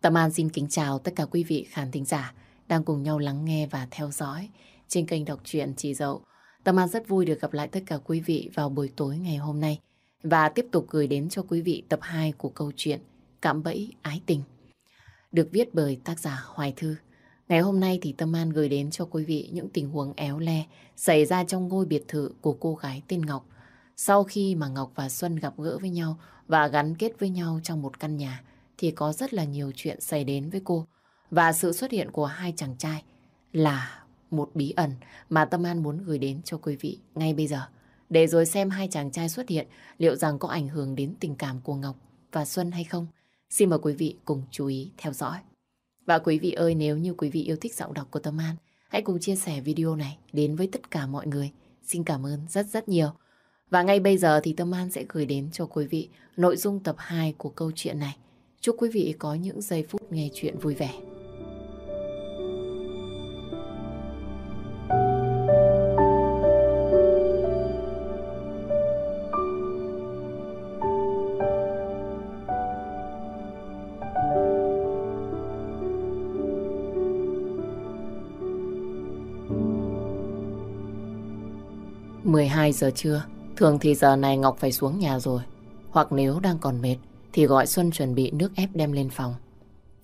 Tâm An xin kính chào tất cả quý vị khán thính giả đang cùng nhau lắng nghe và theo dõi trên kênh đọc truyện Chị Dậu. Tâm An rất vui được gặp lại tất cả quý vị vào buổi tối ngày hôm nay và tiếp tục gửi đến cho quý vị tập 2 của câu chuyện Cạm bẫy ái tình. Được viết bởi tác giả Hoài Thư. Ngày hôm nay thì Tâm An gửi đến cho quý vị những tình huống éo le xảy ra trong ngôi biệt thự của cô gái tên Ngọc. Sau khi mà Ngọc và Xuân gặp gỡ với nhau và gắn kết với nhau trong một căn nhà thì có rất là nhiều chuyện xảy đến với cô. Và sự xuất hiện của hai chàng trai là một bí ẩn mà Tâm An muốn gửi đến cho quý vị ngay bây giờ. Để rồi xem hai chàng trai xuất hiện liệu rằng có ảnh hưởng đến tình cảm của Ngọc và Xuân hay không. Xin mời quý vị cùng chú ý theo dõi. Và quý vị ơi, nếu như quý vị yêu thích giọng đọc của Tâm An, hãy cùng chia sẻ video này đến với tất cả mọi người. Xin cảm ơn rất rất nhiều. Và ngay bây giờ thì Tâm An sẽ gửi đến cho quý vị nội dung tập 2 của câu chuyện này. Chúc quý vị có những giây phút nghe chuyện vui vẻ. 12 giờ trưa, thường thì giờ này Ngọc phải xuống nhà rồi. Hoặc nếu đang còn mệt, thì gọi Xuân chuẩn bị nước ép đem lên phòng.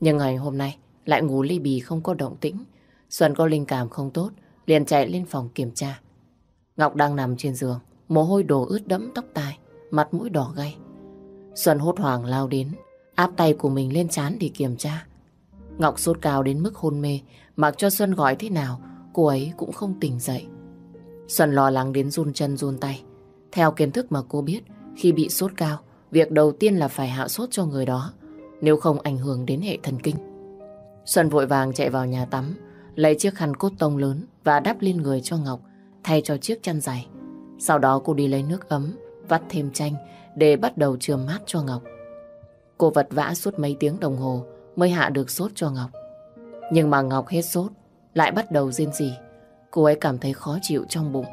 Nhưng ngày hôm nay, lại ngủ ly bì không có động tĩnh. Xuân có linh cảm không tốt, liền chạy lên phòng kiểm tra. Ngọc đang nằm trên giường, mồ hôi đổ ướt đẫm tóc tai, mặt mũi đỏ gay. Xuân hốt hoảng lao đến, áp tay của mình lên chán để kiểm tra. Ngọc sốt cao đến mức hôn mê, mặc cho Xuân gọi thế nào, cô ấy cũng không tỉnh dậy. Xuân lo lắng đến run chân run tay. Theo kiến thức mà cô biết, khi bị sốt cao, việc đầu tiên là phải hạ sốt cho người đó, nếu không ảnh hưởng đến hệ thần kinh. Xuân vội vàng chạy vào nhà tắm, lấy chiếc khăn cốt tông lớn và đắp lên người cho Ngọc, thay cho chiếc chăn dày. Sau đó cô đi lấy nước ấm, vắt thêm chanh để bắt đầu chườm mát cho Ngọc. Cô vật vã suốt mấy tiếng đồng hồ mới hạ được sốt cho Ngọc. Nhưng mà Ngọc hết sốt, lại bắt đầu rên rỉ. Cô ấy cảm thấy khó chịu trong bụng.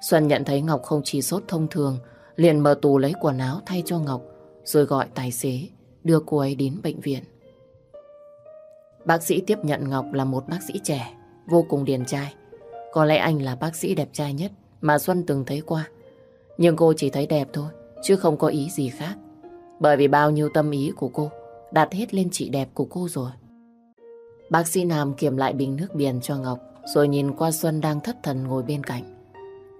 Xuân nhận thấy Ngọc không chỉ sốt thông thường, liền mở tủ lấy quần áo thay cho Ngọc, rồi gọi tài xế đưa cô ấy đến bệnh viện. Bác sĩ tiếp nhận Ngọc là một bác sĩ trẻ, vô cùng điển trai. Có lẽ anh là bác sĩ đẹp trai nhất mà Xuân từng thấy qua. Nhưng cô chỉ thấy đẹp thôi, chứ không có ý gì khác. Bởi vì bao nhiêu tâm ý của cô đặt hết lên chị đẹp của cô rồi. Bác sĩ Nam kiểm lại bình nước biển cho Ngọc rồi nhìn qua Xuân đang thất thần ngồi bên cạnh.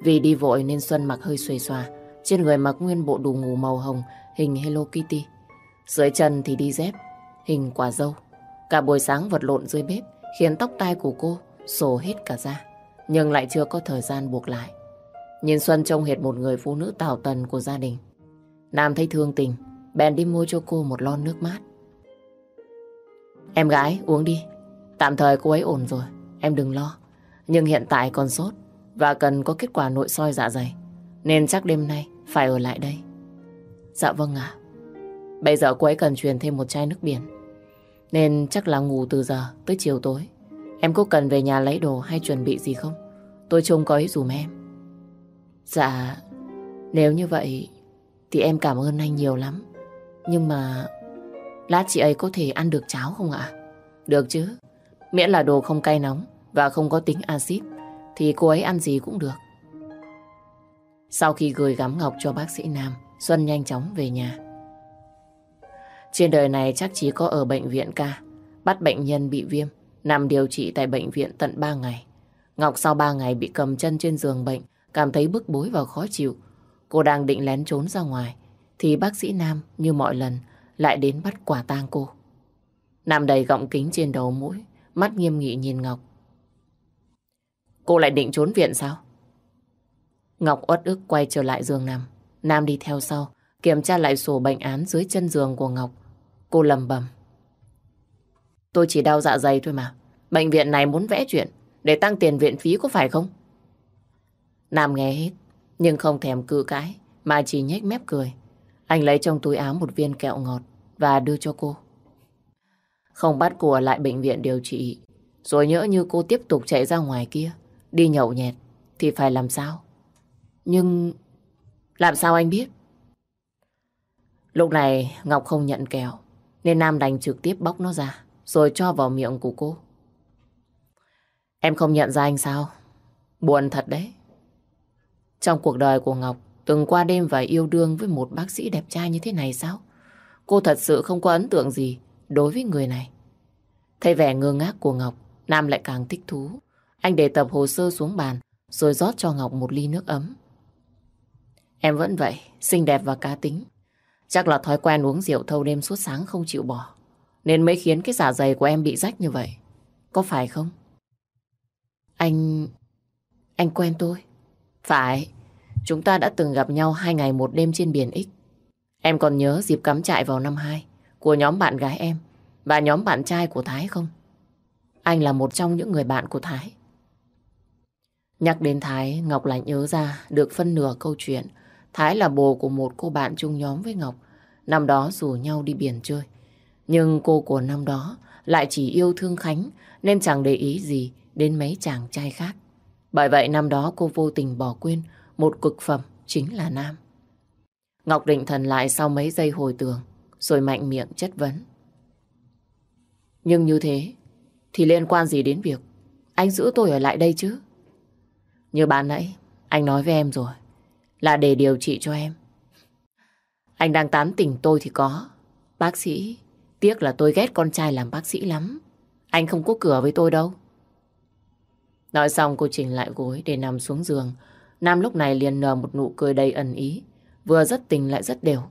Vì đi vội nên Xuân mặc hơi xuề xòa, trên người mặc nguyên bộ đồ ngủ màu hồng hình Hello Kitty. Dưới chân thì đi dép, hình quả dâu. Cả buổi sáng vật lộn dưới bếp khiến tóc tai của cô sổ hết cả ra, nhưng lại chưa có thời gian buộc lại. Nhìn Xuân trông hệt một người phụ nữ tảo tần của gia đình. Nam thấy thương tình, bèn đi mua cho cô một lon nước mát. Em gái, uống đi. Tạm thời cô ấy ổn rồi. Em đừng lo. Nhưng hiện tại còn sốt và cần có kết quả nội soi dạ dày. Nên chắc đêm nay phải ở lại đây. Dạ vâng ạ. Bây giờ cô ấy cần truyền thêm một chai nước biển. Nên chắc là ngủ từ giờ tới chiều tối. Em có cần về nhà lấy đồ hay chuẩn bị gì không? Tôi trông có ý dùm em. Dạ, nếu như vậy thì em cảm ơn anh nhiều lắm. Nhưng mà lát chị ấy có thể ăn được cháo không ạ? Được chứ. Miễn là đồ không cay nóng và không có tính axit thì cô ấy ăn gì cũng được. Sau khi gửi gắm ngọc cho bác sĩ Nam, Xuân nhanh chóng về nhà. Trên đời này chắc chỉ có ở bệnh viện ca, bắt bệnh nhân bị viêm, nằm điều trị tại bệnh viện tận 3 ngày. Ngọc sau 3 ngày bị cầm chân trên giường bệnh, cảm thấy bức bối và khó chịu. Cô đang định lén trốn ra ngoài, thì bác sĩ Nam như mọi lần lại đến bắt quả tang cô. Nam đầy gọng kính trên đầu mũi, mắt nghiêm nghị nhìn Ngọc. Cô lại định trốn viện sao? Ngọc uất ức quay trở lại giường nằm. Nam đi theo sau, kiểm tra lại sổ bệnh án dưới chân giường của Ngọc. Cô lầm bầm. Tôi chỉ đau dạ dày thôi mà. Bệnh viện này muốn vẽ chuyện để tăng tiền viện phí có phải không? Nam nghe hết, nhưng không thèm cự cãi, mà chỉ nhếch mép cười. Anh lấy trong túi áo một viên kẹo ngọt và đưa cho cô. Không bắt cô ở lại bệnh viện điều trị. Rồi nhỡ như cô tiếp tục chạy ra ngoài kia, đi nhậu nhẹt, thì phải làm sao? Nhưng... Làm sao anh biết? Lúc này Ngọc không nhận kẹo, nên Nam đành trực tiếp bóc nó ra rồi cho vào miệng của cô. Em không nhận ra anh sao? Buồn thật đấy. Trong cuộc đời của Ngọc từng qua đêm và yêu đương với một bác sĩ đẹp trai như thế này sao? Cô thật sự không có ấn tượng gì đối với người này. Thấy vẻ ngơ ngác của Ngọc, Nam lại càng thích thú. Anh để tập hồ sơ xuống bàn rồi rót cho Ngọc một ly nước ấm. Em vẫn vậy, xinh đẹp và cá tính. Chắc là thói quen uống rượu thâu đêm suốt sáng không chịu bỏ. Nên mới khiến cái giả dày của em bị rách như vậy. Có phải không? Anh... Anh quen tôi. Phải. Chúng ta đã từng gặp nhau hai ngày một đêm trên biển X. Em còn nhớ dịp cắm trại vào năm 2 của nhóm bạn gái em và nhóm bạn trai của Thái không? Anh là một trong những người bạn của Thái. Nhắc đến Thái, Ngọc lại nhớ ra được phân nửa câu chuyện. Thái là bồ của một cô bạn chung nhóm với Ngọc. Năm đó rủ nhau đi biển chơi. Nhưng cô của năm đó lại chỉ yêu thương Khánh nên chẳng để ý gì đến mấy chàng trai khác. Bởi vậy năm đó cô vô tình bỏ quên một cực phẩm chính là Nam. Ngọc định thần lại sau mấy giây hồi tưởng rồi mạnh miệng chất vấn. Nhưng như thế thì liên quan gì đến việc anh giữ tôi ở lại đây chứ? Như bạn nãy, anh nói với em rồi, là để điều trị cho em. Anh đang tán tỉnh tôi thì có. Bác sĩ, tiếc là tôi ghét con trai làm bác sĩ lắm. Anh không có cửa với tôi đâu. Nói xong cô chỉnh lại gối để nằm xuống giường. Nam lúc này liền nở một nụ cười đầy ẩn ý. Vừa rất tình lại rất đều.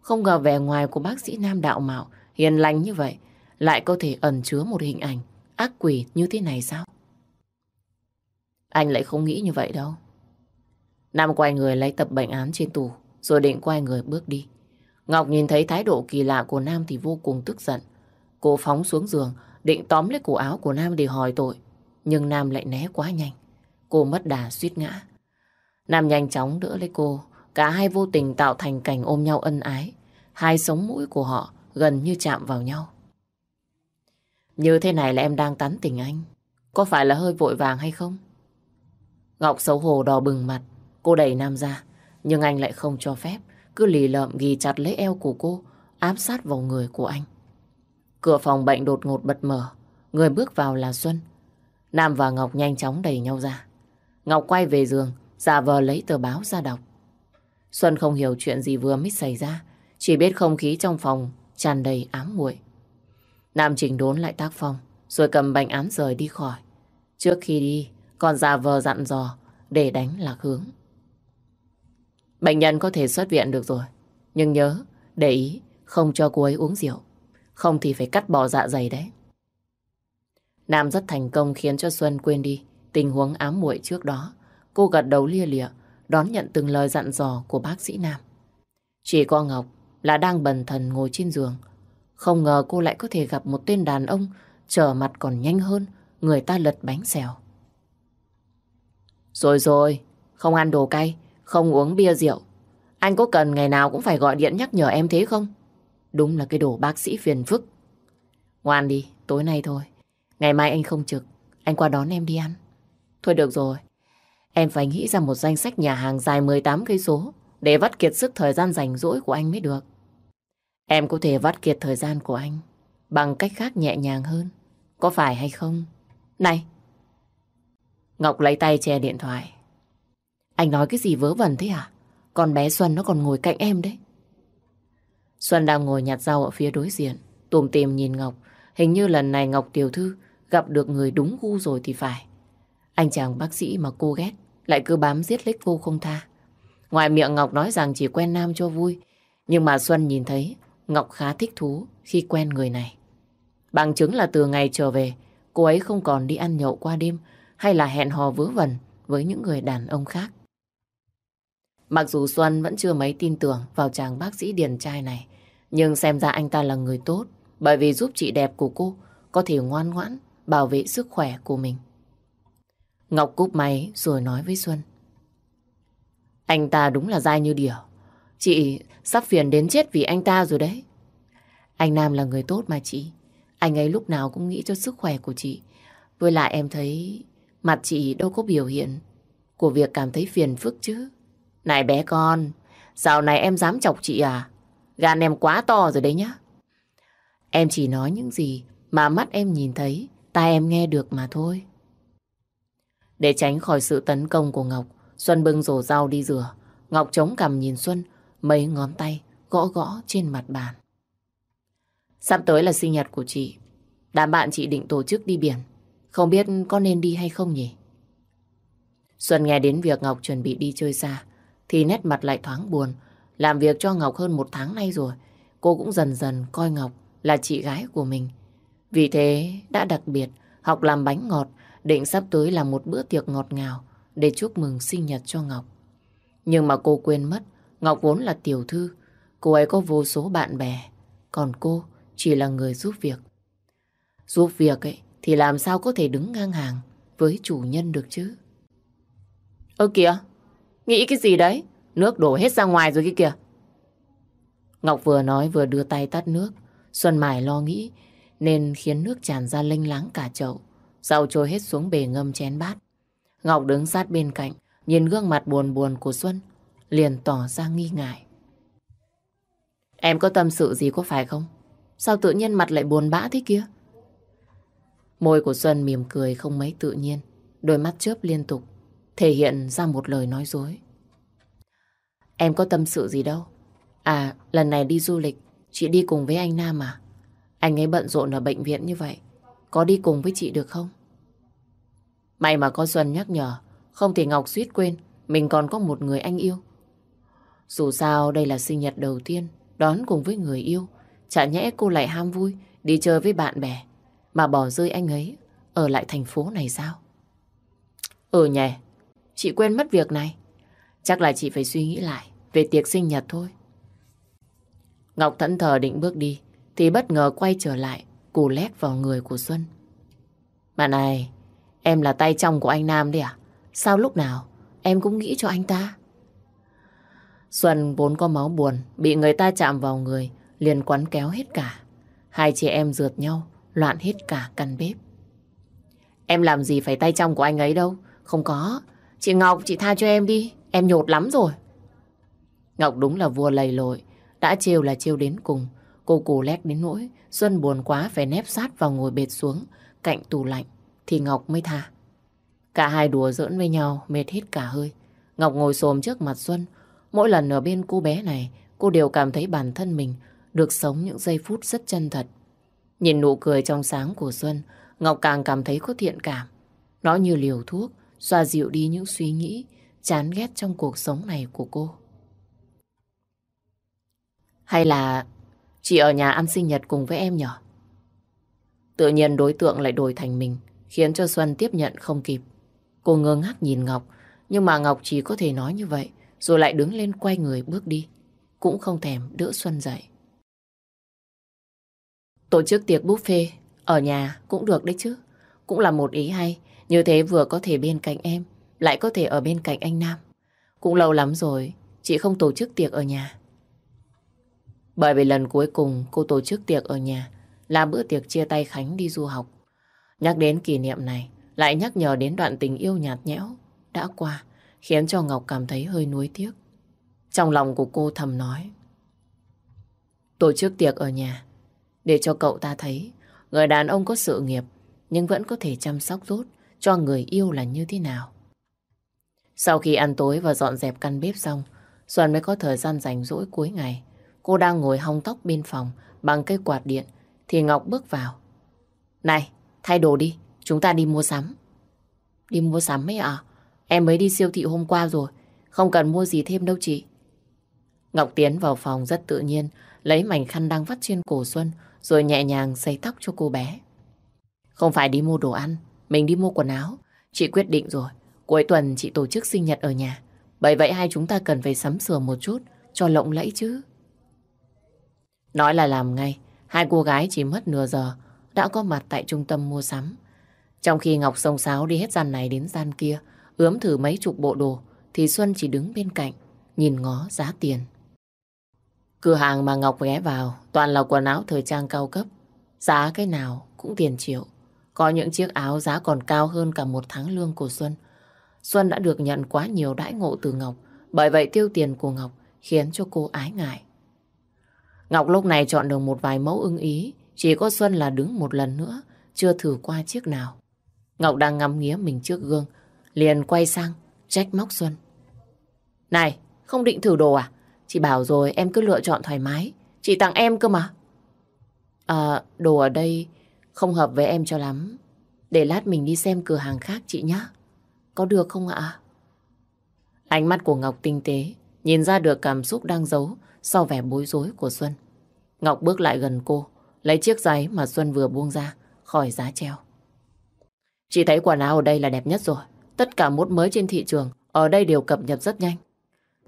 Không ngờ vẻ ngoài của bác sĩ Nam đạo mạo, hiền lành như vậy, lại có thể ẩn chứa một hình ảnh ác quỷ như thế này sao? Anh lại không nghĩ như vậy đâu. Nam quay người lấy tập bệnh án trên tủ, rồi định quay người bước đi. Ngọc nhìn thấy thái độ kỳ lạ của Nam thì vô cùng tức giận. Cô phóng xuống giường, định tóm lấy cổ áo của Nam để hỏi tội. Nhưng Nam lại né quá nhanh. Cô mất đà suýt ngã. Nam nhanh chóng đỡ lấy cô. Cả hai vô tình tạo thành cảnh ôm nhau ân ái. Hai sống mũi của họ gần như chạm vào nhau. Như thế này là em đang tán tỉnh anh. Có phải là hơi vội vàng hay không? Ngọc xấu hổ đỏ bừng mặt. Cô đẩy Nam ra. Nhưng anh lại không cho phép. Cứ lì lợm ghi chặt lấy eo của cô. Áp sát vào người của anh. Cửa phòng bệnh đột ngột bật mở. Người bước vào là Xuân. Nam và Ngọc nhanh chóng đẩy nhau ra. Ngọc quay về giường, giả vờ lấy tờ báo ra đọc. Xuân không hiểu chuyện gì vừa mới xảy ra, chỉ biết không khí trong phòng tràn đầy ám muội. Nam chỉnh đốn lại tác phong, rồi cầm bệnh án rời đi khỏi. Trước khi đi, còn giả vờ dặn dò để đánh lạc hướng. Bệnh nhân có thể xuất viện được rồi, nhưng nhớ, để ý, không cho cô ấy uống rượu. Không thì phải cắt bỏ dạ dày đấy. Nam rất thành công khiến cho Xuân quên đi tình huống ám muội trước đó. Cô gật đầu lia lịa, đón nhận từng lời dặn dò của bác sĩ Nam. Chỉ có Ngọc là đang bần thần ngồi trên giường. Không ngờ cô lại có thể gặp một tên đàn ông trở mặt còn nhanh hơn người ta lật bánh xèo. Rồi rồi, không ăn đồ cay, không uống bia rượu. Anh có cần ngày nào cũng phải gọi điện nhắc nhở em thế không? Đúng là cái đồ bác sĩ phiền phức. Ngoan đi, tối nay thôi. Ngày mai anh không trực, anh qua đón em đi ăn. Thôi được rồi, em phải nghĩ ra một danh sách nhà hàng dài 18 cây số để vắt kiệt sức thời gian rảnh rỗi của anh mới được. Em có thể vắt kiệt thời gian của anh bằng cách khác nhẹ nhàng hơn. Có phải hay không? Này! Ngọc lấy tay che điện thoại. Anh nói cái gì vớ vẩn thế à? Con bé Xuân nó còn ngồi cạnh em đấy. Xuân đang ngồi nhặt rau ở phía đối diện. Tùm tìm nhìn Ngọc. Hình như lần này Ngọc tiểu thư gặp được người đúng gu rồi thì phải. Anh chàng bác sĩ mà cô ghét lại cứ bám giết lấy cô không tha. Ngoài miệng Ngọc nói rằng chỉ quen Nam cho vui. Nhưng mà Xuân nhìn thấy Ngọc khá thích thú khi quen người này. Bằng chứng là từ ngày trở về, cô ấy không còn đi ăn nhậu qua đêm hay là hẹn hò vớ vẩn với những người đàn ông khác. Mặc dù Xuân vẫn chưa mấy tin tưởng vào chàng bác sĩ điền trai này, nhưng xem ra anh ta là người tốt, bởi vì giúp chị đẹp của cô có thể ngoan ngoãn bảo vệ sức khỏe của mình. Ngọc cúp máy rồi nói với Xuân. Anh ta đúng là dai như đỉa, Chị sắp phiền đến chết vì anh ta rồi đấy. Anh Nam là người tốt mà chị. Anh ấy lúc nào cũng nghĩ cho sức khỏe của chị. Với lại em thấy mặt chị đâu có biểu hiện của việc cảm thấy phiền phức chứ. Này bé con, dạo này em dám chọc chị à? Gan em quá to rồi đấy nhá. Em chỉ nói những gì mà mắt em nhìn thấy, tai em nghe được mà thôi. Để tránh khỏi sự tấn công của Ngọc, Xuân bưng rổ rau đi rửa. Ngọc chống cằm nhìn Xuân, mấy ngón tay gõ gõ trên mặt bàn. Sắp tới là sinh nhật của chị. Đám bạn chị định tổ chức đi biển. Không biết có nên đi hay không nhỉ? Xuân nghe đến việc Ngọc chuẩn bị đi chơi xa, thì nét mặt lại thoáng buồn. Làm việc cho Ngọc hơn một tháng nay rồi, cô cũng dần dần coi Ngọc là chị gái của mình. Vì thế đã đặc biệt học làm bánh ngọt, định sắp tới làm một bữa tiệc ngọt ngào để chúc mừng sinh nhật cho Ngọc. Nhưng mà cô quên mất, Ngọc vốn là tiểu thư, cô ấy có vô số bạn bè, còn cô chỉ là người giúp việc. Giúp việc ấy thì làm sao có thể đứng ngang hàng với chủ nhân được chứ? Ơ kìa, nghĩ cái gì đấy? Nước đổ hết ra ngoài rồi kia kìa. Ngọc vừa nói vừa đưa tay tắt nước. Xuân mải lo nghĩ nên khiến nước tràn ra lênh láng cả chậu. Rau trôi hết xuống bề ngâm chén bát. Ngọc đứng sát bên cạnh, nhìn gương mặt buồn buồn của Xuân, liền tỏ ra nghi ngại. Em có tâm sự gì có phải không? Sao tự nhiên mặt lại buồn bã thế kia? Môi của Xuân mỉm cười không mấy tự nhiên, đôi mắt chớp liên tục, thể hiện ra một lời nói dối. Em có tâm sự gì đâu. À, lần này đi du lịch, chị đi cùng với anh Nam à? Anh ấy bận rộn ở bệnh viện như vậy, có đi cùng với chị được không? May mà có Xuân nhắc nhở, không thì Ngọc suýt quên, mình còn có một người anh yêu. Dù sao đây là sinh nhật đầu tiên, đón cùng với người yêu. Chả nhẽ cô lại ham vui, đi chơi với bạn bè, mà bỏ rơi anh ấy, ở lại thành phố này sao? Ừ nhỉ, chị quên mất việc này. Chắc là chị phải suy nghĩ lại về tiệc sinh nhật thôi. Ngọc thẫn thờ định bước đi, thì bất ngờ quay trở lại, cù lét vào người của Xuân. Mà này, em là tay trong của anh Nam đấy à? Sao lúc nào em cũng nghĩ cho anh ta? Xuân vốn có máu buồn, bị người ta chạm vào người, liền quắn kéo hết cả. Hai chị em rượt nhau, loạn hết cả căn bếp. Em làm gì phải tay trong của anh ấy đâu. Không có. Chị Ngọc, chị tha cho em đi. Em nhột lắm rồi. Ngọc đúng là vua lầy lội. Đã trêu là trêu đến cùng. Cô cù lét đến nỗi. Xuân buồn quá phải nép sát vào ngồi bệt xuống. Cạnh tủ lạnh. Thì Ngọc mới tha. Cả hai đùa giỡn với nhau. Mệt hết cả hơi. Ngọc ngồi xồm trước mặt Xuân. Mỗi lần ở bên cô bé này. Cô đều cảm thấy bản thân mình được sống những giây phút rất chân thật. Nhìn nụ cười trong sáng của Xuân, Ngọc càng cảm thấy có thiện cảm. Nó như liều thuốc, xoa dịu đi những suy nghĩ, chán ghét trong cuộc sống này của cô. Hay là chị ở nhà ăn sinh nhật cùng với em nhỏ? Tự nhiên đối tượng lại đổi thành mình, khiến cho Xuân tiếp nhận không kịp. Cô ngơ ngác nhìn Ngọc, nhưng mà Ngọc chỉ có thể nói như vậy, rồi lại đứng lên quay người bước đi. Cũng không thèm đỡ Xuân dậy. Tổ chức tiệc buffet ở nhà cũng được đấy chứ. Cũng là một ý hay. Như thế vừa có thể bên cạnh em, lại có thể ở bên cạnh anh Nam. Cũng lâu lắm rồi, chị không tổ chức tiệc ở nhà. Bởi vì lần cuối cùng cô tổ chức tiệc ở nhà là bữa tiệc chia tay Khánh đi du học. Nhắc đến kỷ niệm này, lại nhắc nhở đến đoạn tình yêu nhạt nhẽo đã qua, khiến cho Ngọc cảm thấy hơi nuối tiếc. Trong lòng của cô thầm nói, tổ chức tiệc ở nhà để cho cậu ta thấy người đàn ông có sự nghiệp nhưng vẫn có thể chăm sóc tốt cho người yêu là như thế nào. Sau khi ăn tối và dọn dẹp căn bếp xong, Xuân mới có thời gian rảnh rỗi cuối ngày. Cô đang ngồi hong tóc bên phòng bằng cây quạt điện thì Ngọc bước vào. Này, thay đồ đi, chúng ta đi mua sắm. Đi mua sắm ấy à? Em mới đi siêu thị hôm qua rồi, không cần mua gì thêm đâu chị. Ngọc tiến vào phòng rất tự nhiên, lấy mảnh khăn đang vắt trên cổ Xuân, rồi nhẹ nhàng xây tóc cho cô bé. Không phải đi mua đồ ăn, mình đi mua quần áo. Chị quyết định rồi, cuối tuần chị tổ chức sinh nhật ở nhà. Bởi vậy hai chúng ta cần phải sắm sửa một chút cho lộng lẫy chứ. Nói là làm ngay, hai cô gái chỉ mất nửa giờ đã có mặt tại trung tâm mua sắm. Trong khi Ngọc sông sáo đi hết gian này đến gian kia, ướm thử mấy chục bộ đồ, thì Xuân chỉ đứng bên cạnh, nhìn ngó giá tiền. Cửa hàng mà Ngọc ghé vào toàn là quần áo thời trang cao cấp. Giá cái nào cũng tiền triệu. Có những chiếc áo giá còn cao hơn cả một tháng lương của Xuân. Xuân đã được nhận quá nhiều đãi ngộ từ Ngọc. Bởi vậy tiêu tiền của Ngọc khiến cho cô ái ngại. Ngọc lúc này chọn được một vài mẫu ưng ý Chỉ có Xuân là đứng một lần nữa, chưa thử qua chiếc nào. Ngọc đang ngắm nghía mình trước gương, liền quay sang, trách móc Xuân. Này, không định thử đồ à? Chị bảo rồi em cứ lựa chọn thoải mái. Chị tặng em cơ mà. À, đồ ở đây không hợp với em cho lắm. Để lát mình đi xem cửa hàng khác chị nhé. Có được không ạ? Ánh mắt của Ngọc tinh tế, nhìn ra được cảm xúc đang giấu sau vẻ bối rối của Xuân. Ngọc bước lại gần cô, lấy chiếc giấy mà Xuân vừa buông ra khỏi giá treo. Chị thấy quần áo ở đây là đẹp nhất rồi. Tất cả mốt mới trên thị trường ở đây đều cập nhật rất nhanh.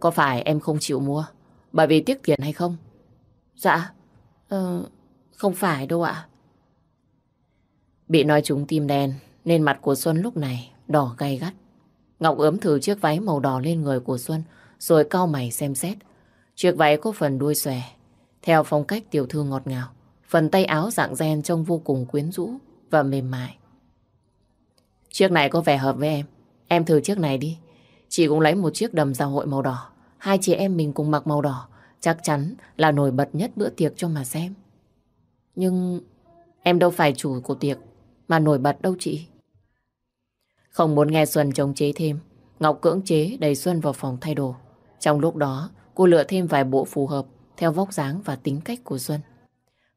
Có phải em không chịu mua bởi vì tiếc tiền hay không? Dạ, ờ, không phải đâu ạ. Bị nói trúng tim đen nên mặt của Xuân lúc này đỏ gay gắt. Ngọc ướm thử chiếc váy màu đỏ lên người của Xuân rồi cau mày xem xét. Chiếc váy có phần đuôi xòe, theo phong cách tiểu thư ngọt ngào. Phần tay áo dạng ren trông vô cùng quyến rũ và mềm mại. Chiếc này có vẻ hợp với em. Em thử chiếc này đi. Chị cũng lấy một chiếc đầm giao hội màu đỏ. Hai chị em mình cùng mặc màu đỏ. Chắc chắn là nổi bật nhất bữa tiệc cho mà xem. Nhưng em đâu phải chủ của tiệc mà nổi bật đâu chị. Không muốn nghe Xuân chống chế thêm, Ngọc cưỡng chế đẩy Xuân vào phòng thay đồ. Trong lúc đó, cô lựa thêm vài bộ phù hợp theo vóc dáng và tính cách của Xuân.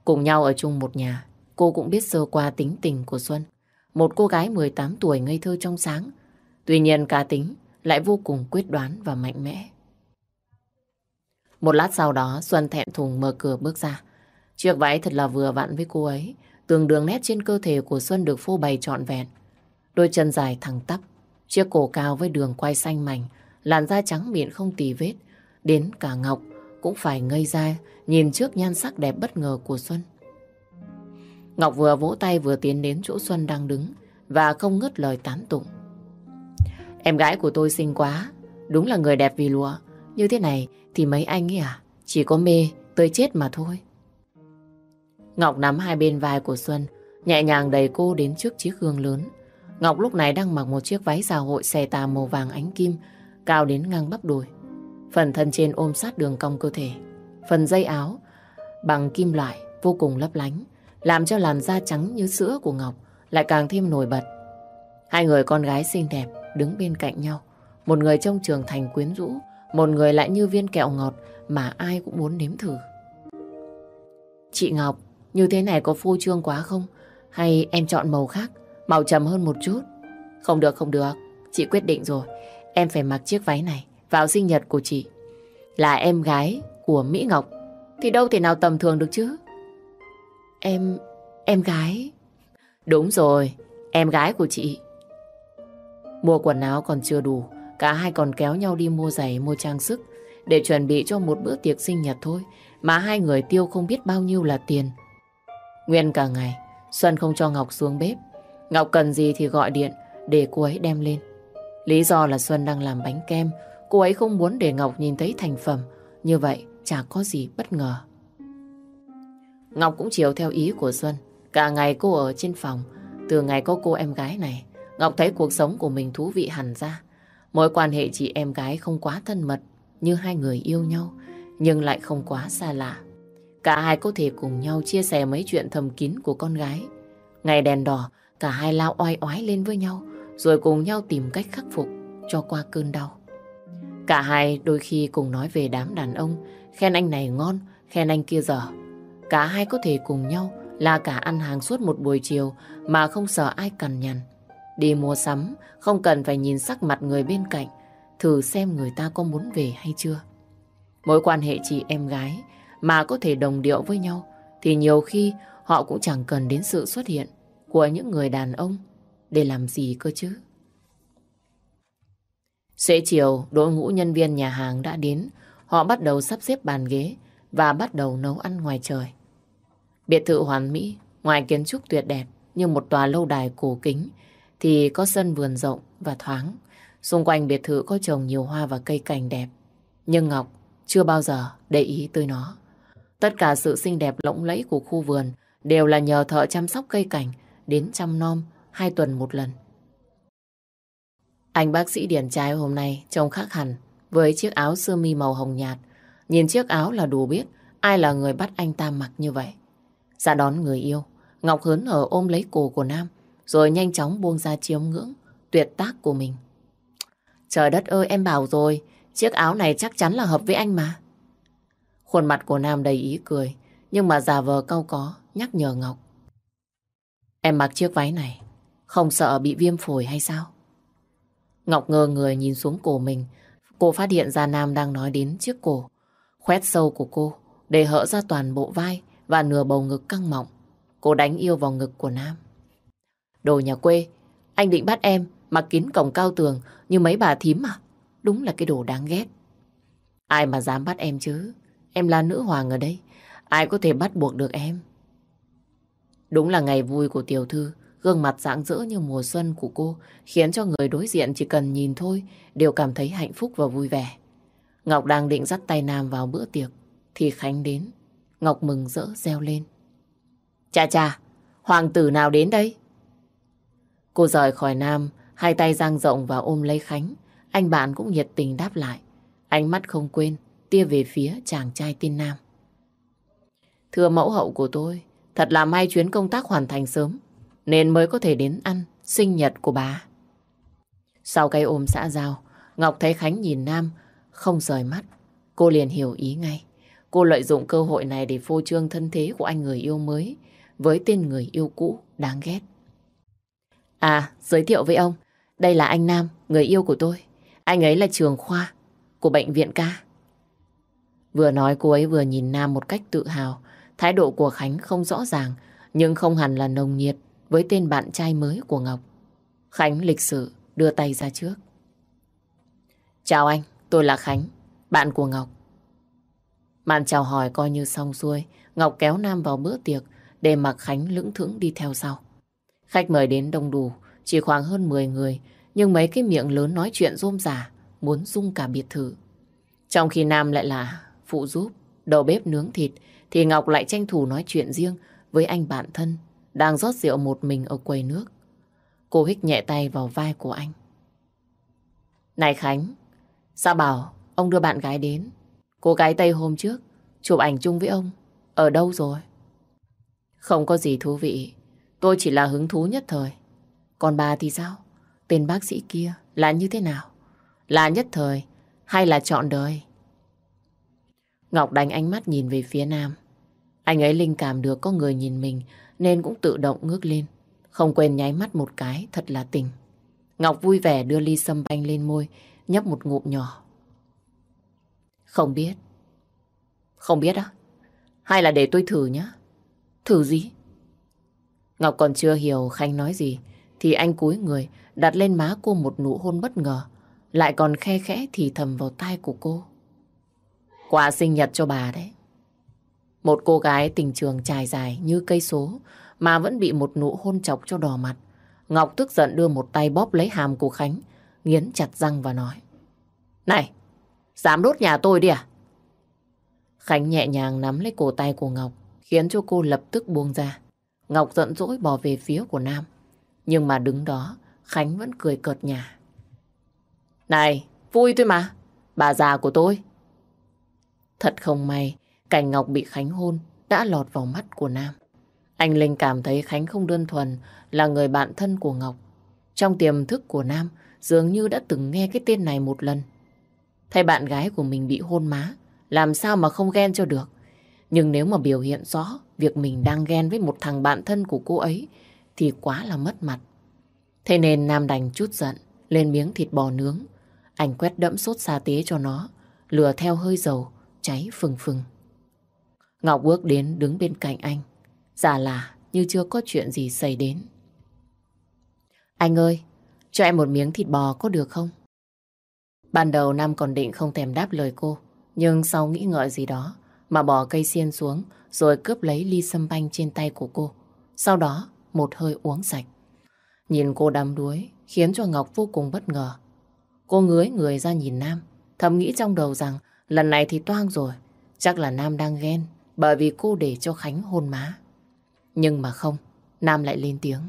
Cùng nhau ở chung một nhà, cô cũng biết sơ qua tính tình của Xuân. Một cô gái 18 tuổi ngây thơ trong sáng. Tuy nhiên cá tính lại vô cùng quyết đoán và mạnh mẽ. Một lát sau đó, Xuân thẹn thùng mở cửa bước ra. Chiếc váy thật là vừa vặn với cô ấy. Từng đường nét trên cơ thể của Xuân được phô bày trọn vẹn. Đôi chân dài thẳng tắp, chiếc cổ cao với đường quay xanh mảnh, làn da trắng mịn không tì vết. Đến cả Ngọc cũng phải ngây ra nhìn trước nhan sắc đẹp bất ngờ của Xuân. Ngọc vừa vỗ tay vừa tiến đến chỗ Xuân đang đứng và không ngớt lời tán tụng. Em gái của tôi xinh quá, đúng là người đẹp vì lúa. Như thế này thì mấy anh ấy à, chỉ có mê tới chết mà thôi. Ngọc nắm hai bên vai của Xuân, nhẹ nhàng đẩy cô đến trước chiếc gương lớn. Ngọc lúc này đang mặc một chiếc váy dạ hội xẻ tà màu vàng ánh kim, cao đến ngang bắp đùi. Phần thân trên ôm sát đường cong cơ thể. Phần dây áo bằng kim loại vô cùng lấp lánh, làm cho làn da trắng như sữa của Ngọc lại càng thêm nổi bật. Hai người con gái xinh đẹp đứng bên cạnh nhau. Một người trông trường thành quyến rũ, một người lại như viên kẹo ngọt mà ai cũng muốn nếm thử. Chị Ngọc, như thế này có phô trương quá không? Hay em chọn màu khác, màu trầm hơn một chút? Không được, không được. Chị quyết định rồi. Em phải mặc chiếc váy này vào sinh nhật của chị. Là em gái của Mỹ Ngọc. Thì đâu thể nào tầm thường được chứ? Em... em gái... Đúng rồi, em gái của chị. Mua quần áo còn chưa đủ, cả hai còn kéo nhau đi mua giày, mua trang sức để chuẩn bị cho một bữa tiệc sinh nhật thôi, mà hai người tiêu không biết bao nhiêu là tiền. Nguyên cả ngày, Xuân không cho Ngọc xuống bếp. Ngọc cần gì thì gọi điện để cô ấy đem lên. Lý do là Xuân đang làm bánh kem, cô ấy không muốn để Ngọc nhìn thấy thành phẩm, như vậy chả có gì bất ngờ. Ngọc cũng chiều theo ý của Xuân. Cả ngày cô ở trên phòng, từ ngày có cô em gái này, Ngọc thấy cuộc sống của mình thú vị hẳn ra. Mối quan hệ chị em gái không quá thân mật như hai người yêu nhau, nhưng lại không quá xa lạ. Cả hai có thể cùng nhau chia sẻ mấy chuyện thầm kín của con gái. Ngày đèn đỏ, cả hai lao oai oái lên với nhau, rồi cùng nhau tìm cách khắc phục cho qua cơn đau. Cả hai đôi khi cùng nói về đám đàn ông, khen anh này ngon, khen anh kia dở. Cả hai có thể cùng nhau là cả ăn hàng suốt một buổi chiều mà không sợ ai cằn nhằn. Đi mua sắm, không cần phải nhìn sắc mặt người bên cạnh, thử xem người ta có muốn về hay chưa. Mối quan hệ chị em gái mà có thể đồng điệu với nhau thì nhiều khi họ cũng chẳng cần đến sự xuất hiện của những người đàn ông để làm gì cơ chứ. Xế chiều, đội ngũ nhân viên nhà hàng đã đến. Họ bắt đầu sắp xếp bàn ghế và bắt đầu nấu ăn ngoài trời. Biệt thự hoàn mỹ, ngoài kiến trúc tuyệt đẹp như một tòa lâu đài cổ kính, thì có sân vườn rộng và thoáng. Xung quanh biệt thự có trồng nhiều hoa và cây cành đẹp. Nhưng Ngọc chưa bao giờ để ý tới nó. Tất cả sự xinh đẹp lộng lẫy của khu vườn đều là nhờ thợ chăm sóc cây cảnh đến chăm nom hai tuần một lần. Anh bác sĩ điển trai hôm nay trông khác hẳn với chiếc áo sơ mi màu hồng nhạt. Nhìn chiếc áo là đủ biết ai là người bắt anh ta mặc như vậy. Ra đón người yêu, Ngọc hớn hở ôm lấy cổ của Nam, rồi nhanh chóng buông ra chiếm ngưỡng, tuyệt tác của mình. Trời đất ơi, em bảo rồi, chiếc áo này chắc chắn là hợp với anh mà. Khuôn mặt của Nam đầy ý cười, nhưng mà giả vờ cau có, nhắc nhở Ngọc. Em mặc chiếc váy này, không sợ bị viêm phổi hay sao? Ngọc ngơ người nhìn xuống cổ mình, cô phát hiện ra Nam đang nói đến chiếc cổ. Khoét sâu của cô, để hở ra toàn bộ vai và nửa bầu ngực căng mọng. Cô đánh yêu vào ngực của Nam. Đồ nhà quê, anh định bắt em mặc kín cổng cao tường như mấy bà thím à? Đúng là cái đồ đáng ghét. Ai mà dám bắt em chứ? Em là nữ hoàng ở đây. Ai có thể bắt buộc được em? Đúng là ngày vui của tiểu thư. Gương mặt rạng rỡ như mùa xuân của cô khiến cho người đối diện chỉ cần nhìn thôi đều cảm thấy hạnh phúc và vui vẻ. Ngọc đang định dắt tay Nam vào bữa tiệc thì Khánh đến. Ngọc mừng rỡ reo lên. Chà chà, hoàng tử nào đến đây? Cô rời khỏi Nam, hai tay dang rộng và ôm lấy Khánh. Anh bạn cũng nhiệt tình đáp lại. Ánh mắt không quên, tia về phía chàng trai tên Nam. Thưa mẫu hậu của tôi, thật là may chuyến công tác hoàn thành sớm, nên mới có thể đến ăn sinh nhật của bà. Sau cái ôm xã giao, Ngọc thấy Khánh nhìn Nam, không rời mắt. Cô liền hiểu ý ngay. Cô lợi dụng cơ hội này để phô trương thân thế của anh người yêu mới với tên người yêu cũ đáng ghét. À, giới thiệu với ông, đây là anh Nam, người yêu của tôi. Anh ấy là trường khoa của bệnh viện ca. Vừa nói cô ấy vừa nhìn Nam một cách tự hào. Thái độ của Khánh không rõ ràng, nhưng không hẳn là nồng nhiệt với tên bạn trai mới của Ngọc. Khánh lịch sự đưa tay ra trước. Chào anh, tôi là Khánh, bạn của Ngọc. Màn chào hỏi coi như xong xuôi, Ngọc kéo Nam vào bữa tiệc để mặc Khánh lững thững đi theo sau. Khách mời đến đông đủ, chỉ khoảng hơn 10 người, nhưng mấy cái miệng lớn nói chuyện rôm rả, muốn rung cả biệt thự. Trong khi Nam lại là phụ giúp, đầu bếp nướng thịt, thì Ngọc lại tranh thủ nói chuyện riêng với anh bạn thân, đang rót rượu một mình ở quầy nước. Cô hích nhẹ tay vào vai của anh. Này Khánh, sao bảo ông đưa bạn gái đến? Cô gái Tây hôm trước, chụp ảnh chung với ông, ở đâu rồi? Không có gì thú vị, tôi chỉ là hứng thú nhất thời. Còn bà thì sao? Tên bác sĩ kia là như thế nào? Là nhất thời hay là trọn đời? Ngọc đánh ánh mắt nhìn về phía Nam. Anh ấy linh cảm được có người nhìn mình nên cũng tự động ngước lên. Không quên nháy mắt một cái, thật là tình. Ngọc vui vẻ đưa ly sâm banh lên môi, nhấp một ngụm nhỏ. Không biết. Không biết á? Hay là để tôi thử nhá? Thử gì? Ngọc còn chưa hiểu Khanh nói gì, thì anh cúi người đặt lên má cô một nụ hôn bất ngờ, lại còn khe khẽ thì thầm vào tai của cô. Quà sinh nhật cho bà đấy. Một cô gái tình trường trải dài như cây số mà vẫn bị một nụ hôn chọc cho đỏ mặt. Ngọc tức giận đưa một tay bóp lấy hàm của Khánh, nghiến chặt răng và nói. Này, dám đốt nhà tôi đi à? Khánh nhẹ nhàng nắm lấy cổ tay của Ngọc, khiến cho cô lập tức buông ra. Ngọc giận dỗi bỏ về phía của Nam. Nhưng mà đứng đó, Khánh vẫn cười cợt nhà. Này, vui thôi mà, bà già của tôi. Thật không may, cảnh Ngọc bị Khánh hôn đã lọt vào mắt của Nam. Anh Linh cảm thấy Khánh không đơn thuần là người bạn thân của Ngọc. Trong tiềm thức của Nam dường như đã từng nghe cái tên này một lần. Thấy bạn gái của mình bị hôn má, làm sao mà không ghen cho được. Nhưng nếu mà biểu hiện rõ việc mình đang ghen với một thằng bạn thân của cô ấy thì quá là mất mặt. Thế nên Nam đành chút giận, lên miếng thịt bò nướng. Anh quét đẫm sốt xa tế cho nó, lừa theo hơi dầu, cháy phừng phừng. Ngọc bước đến đứng bên cạnh anh, giả là như chưa có chuyện gì xảy đến. Anh ơi, cho em một miếng thịt bò có được không? Ban đầu Nam còn định không thèm đáp lời cô, nhưng sau nghĩ ngợi gì đó mà bỏ cây xiên xuống rồi cướp lấy ly sâm banh trên tay của cô. Sau đó một hơi uống sạch. Nhìn cô đắm đuối khiến cho Ngọc vô cùng bất ngờ. Cô ngưới người ra nhìn Nam, thầm nghĩ trong đầu rằng lần này thì toang rồi. Chắc là Nam đang ghen bởi vì cô để cho Khánh hôn má. Nhưng mà không, Nam lại lên tiếng.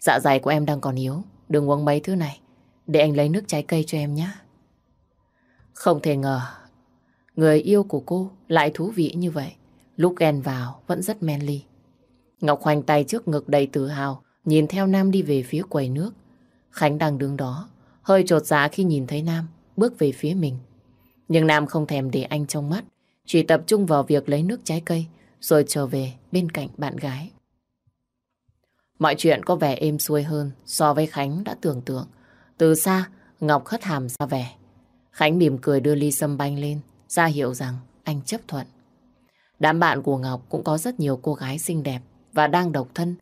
Dạ dày của em đang còn yếu, đừng uống mấy thứ này. Để anh lấy nước trái cây cho em nhé. Không thể ngờ, người yêu của cô lại thú vị như vậy. lúc ghen vào vẫn rất men ly. Ngọc khoanh tay trước ngực đầy tự hào, nhìn theo Nam đi về phía quầy nước. Khánh đang đứng đó, hơi trột dạ khi nhìn thấy Nam bước về phía mình. Nhưng Nam không thèm để anh trong mắt, chỉ tập trung vào việc lấy nước trái cây rồi trở về bên cạnh bạn gái. Mọi chuyện có vẻ êm xuôi hơn so với Khánh đã tưởng tượng. Từ xa, Ngọc hất hàm ra vẻ. Khánh mỉm cười đưa ly sâm banh lên, ra hiệu rằng anh chấp thuận. Đám bạn của Ngọc cũng có rất nhiều cô gái xinh đẹp và đang độc thân.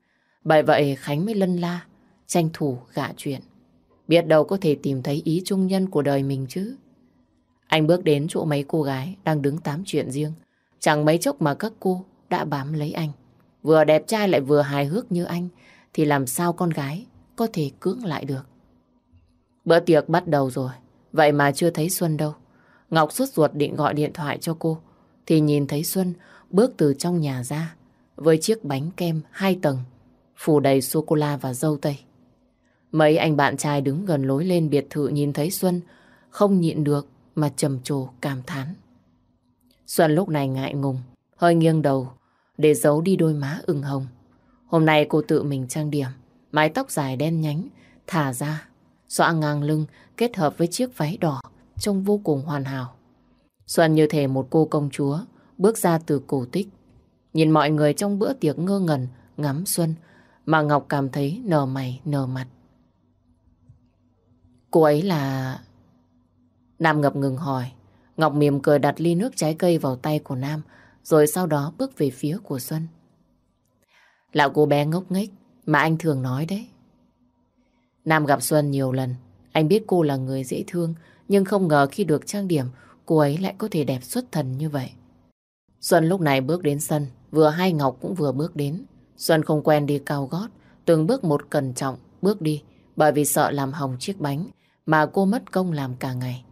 Bởi vậy Khánh mới lân la, tranh thủ gạ chuyện. Biết đâu có thể tìm thấy ý trung nhân của đời mình chứ. Anh bước đến chỗ mấy cô gái đang đứng tám chuyện riêng. Chẳng mấy chốc mà các cô đã bám lấy anh. Vừa đẹp trai lại vừa hài hước như anh thì làm sao con gái có thể cưỡng lại được. Bữa tiệc bắt đầu rồi, vậy mà chưa thấy Xuân đâu. Ngọc suốt ruột định gọi điện thoại cho cô thì nhìn thấy Xuân bước từ trong nhà ra với chiếc bánh kem hai tầng phủ đầy sô-cô-la và dâu tây. Mấy anh bạn trai đứng gần lối lên biệt thự nhìn thấy Xuân không nhịn được mà trầm trồ cảm thán. Xuân lúc này ngại ngùng, hơi nghiêng đầu để giấu đi đôi má ửng hồng. Hôm nay cô tự mình trang điểm, mái tóc dài đen nhánh, thả ra, xõa ngang lưng kết hợp với chiếc váy đỏ trông vô cùng hoàn hảo. Xuân như thể một cô công chúa bước ra từ cổ tích. Nhìn mọi người trong bữa tiệc ngơ ngẩn ngắm Xuân mà Ngọc cảm thấy nở mày nở mặt. Cô ấy là... Nam ngập ngừng hỏi. Ngọc mỉm cười đặt ly nước trái cây vào tay của Nam, rồi sau đó bước về phía của Xuân. Là cô bé ngốc nghếch, mà anh thường nói đấy. Nam gặp Xuân nhiều lần. Anh biết cô là người dễ thương, nhưng không ngờ khi được trang điểm, cô ấy lại có thể đẹp xuất thần như vậy. Xuân lúc này bước đến sân, vừa hai Ngọc cũng vừa bước đến. Xuân không quen đi cao gót, từng bước một cẩn trọng, bước đi, bởi vì sợ làm hỏng chiếc bánh, mà cô mất công làm cả ngày.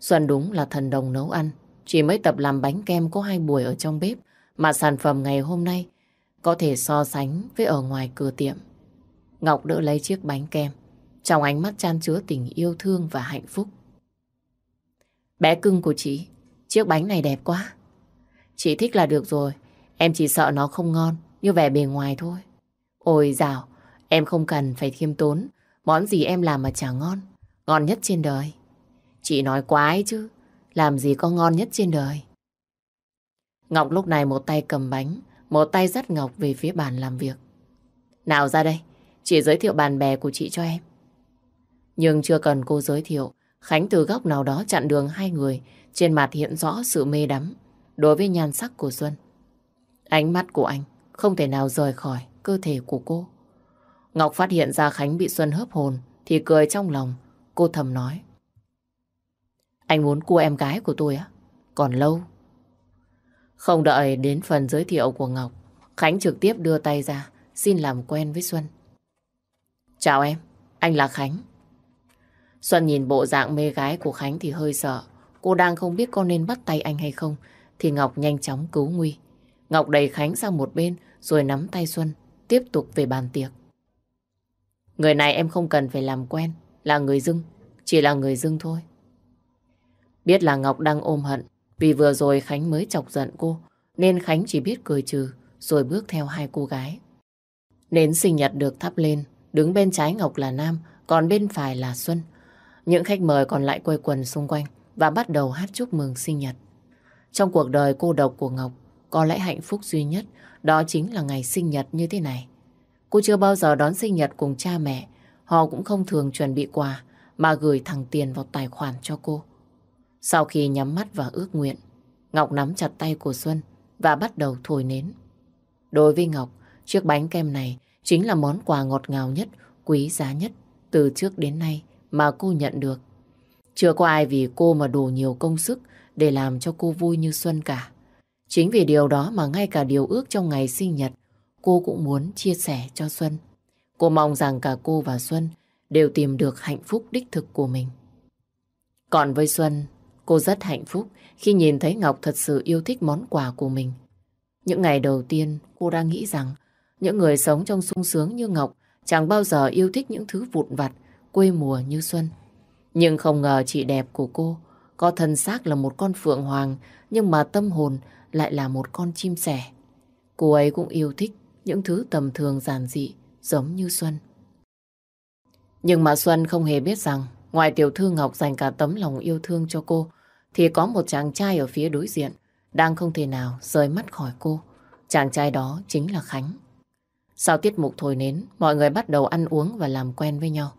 Xuân đúng là thần đồng nấu ăn chỉ mới tập làm bánh kem có hai buổi ở trong bếp mà sản phẩm ngày hôm nay có thể so sánh với ở ngoài cửa tiệm. Ngọc đỡ lấy chiếc bánh kem, trong ánh mắt chan chứa tình yêu thương và hạnh phúc. Bé cưng của chị, chiếc bánh này đẹp quá. Chị thích là được rồi, em chỉ sợ nó không ngon như vẻ bề ngoài thôi. Ôi dào, em không cần phải khiêm tốn, món gì em làm mà chả ngon, ngon nhất trên đời. Chị nói quá ấy chứ, làm gì có ngon nhất trên đời. Ngọc lúc này một tay cầm bánh, một tay dắt Ngọc về phía bàn làm việc. Nào ra đây, chị giới thiệu bạn bè của chị cho em. Nhưng chưa cần cô giới thiệu, Khánh từ góc nào đó chặn đường hai người, trên mặt hiện rõ sự mê đắm đối với nhan sắc của Xuân. Ánh mắt của anh không thể nào rời khỏi cơ thể của cô. Ngọc phát hiện ra Khánh bị Xuân hớp hồn thì cười trong lòng. Cô thầm nói. Anh muốn cua em gái của tôi á? Còn lâu. Không đợi đến phần giới thiệu của Ngọc, Khánh trực tiếp đưa tay ra, xin làm quen với Xuân. Chào em, anh là Khánh. Xuân nhìn bộ dạng mê gái của Khánh thì hơi sợ. Cô đang không biết có nên bắt tay anh hay không, thì Ngọc nhanh chóng cứu nguy. Ngọc đẩy Khánh sang một bên rồi nắm tay Xuân, tiếp tục về bàn tiệc. Người này em không cần phải làm quen, là người dưng, chỉ là người dưng thôi. Biết là Ngọc đang ôm hận, vì vừa rồi Khánh mới chọc giận cô, nên Khánh chỉ biết cười trừ, rồi bước theo hai cô gái. Nến sinh nhật được thắp lên, đứng bên trái Ngọc là Nam, còn bên phải là Xuân. Những khách mời còn lại quây quần xung quanh và bắt đầu hát chúc mừng sinh nhật. Trong cuộc đời cô độc của Ngọc, có lẽ hạnh phúc duy nhất đó chính là ngày sinh nhật như thế này. Cô chưa bao giờ đón sinh nhật cùng cha mẹ, họ cũng không thường chuẩn bị quà mà gửi thẳng tiền vào tài khoản cho cô. Sau khi nhắm mắt và ước nguyện, Ngọc nắm chặt tay của Xuân và bắt đầu thổi nến. Đối với Ngọc, chiếc bánh kem này chính là món quà ngọt ngào nhất, quý giá nhất từ trước đến nay mà cô nhận được. Chưa có ai vì cô mà đổ nhiều công sức để làm cho cô vui như Xuân cả. Chính vì điều đó mà ngay cả điều ước trong ngày sinh nhật, cô cũng muốn chia sẻ cho Xuân. Cô mong rằng cả cô và Xuân đều tìm được hạnh phúc đích thực của mình. Còn với Xuân, Cô rất hạnh phúc khi nhìn thấy Ngọc thật sự yêu thích món quà của mình. Những ngày đầu tiên, cô đang nghĩ rằng những người sống trong sung sướng như Ngọc chẳng bao giờ yêu thích những thứ vụn vặt, quê mùa như Xuân. Nhưng không ngờ chị đẹp của cô có thân xác là một con phượng hoàng nhưng mà tâm hồn lại là một con chim sẻ. Cô ấy cũng yêu thích những thứ tầm thường giản dị giống như Xuân. Nhưng mà Xuân không hề biết rằng ngoài tiểu thư Ngọc dành cả tấm lòng yêu thương cho cô thì có một chàng trai ở phía đối diện đang không thể nào rời mắt khỏi cô. Chàng trai đó chính là Khánh. Sau tiết mục thổi nến, mọi người bắt đầu ăn uống và làm quen với nhau.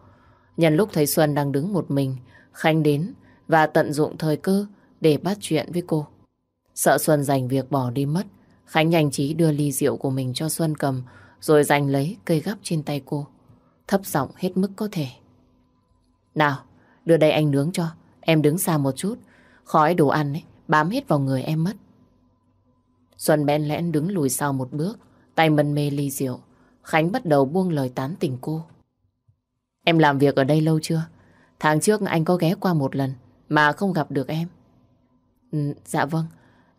Nhân lúc thấy Xuân đang đứng một mình, Khánh đến và tận dụng thời cơ để bắt chuyện với cô. Sợ Xuân giành việc bỏ đi mất, Khánh nhanh trí đưa ly rượu của mình cho Xuân cầm rồi giành lấy cây gắp trên tay cô. Thấp giọng hết mức có thể. Nào, đưa đây anh nướng cho. Em đứng xa một chút. Khói đồ ăn ấy, bám hết vào người em mất. Xuân bén lẽn đứng lùi sau một bước, tay mân mê ly rượu. Khánh bắt đầu buông lời tán tỉnh cô. Em làm việc ở đây lâu chưa? Tháng trước anh có ghé qua một lần mà không gặp được em. Ừ, dạ vâng,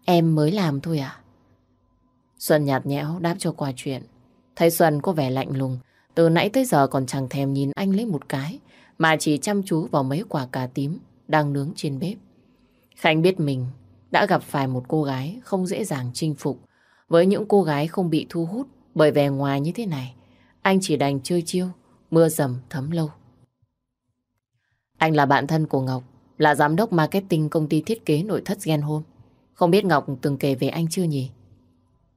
em mới làm thôi à? Xuân nhạt nhẽo đáp cho qua chuyện. Thấy Xuân có vẻ lạnh lùng, từ nãy tới giờ còn chẳng thèm nhìn anh lấy một cái, mà chỉ chăm chú vào mấy quả cà tím đang nướng trên bếp. Khánh biết mình đã gặp phải một cô gái không dễ dàng chinh phục. Với những cô gái không bị thu hút bởi vẻ ngoài như thế này, anh chỉ đành chơi chiêu, mưa dầm thấm lâu. Anh là bạn thân của Ngọc, là giám đốc marketing công ty thiết kế nội thất Gen Home. Không biết Ngọc từng kể về anh chưa nhỉ?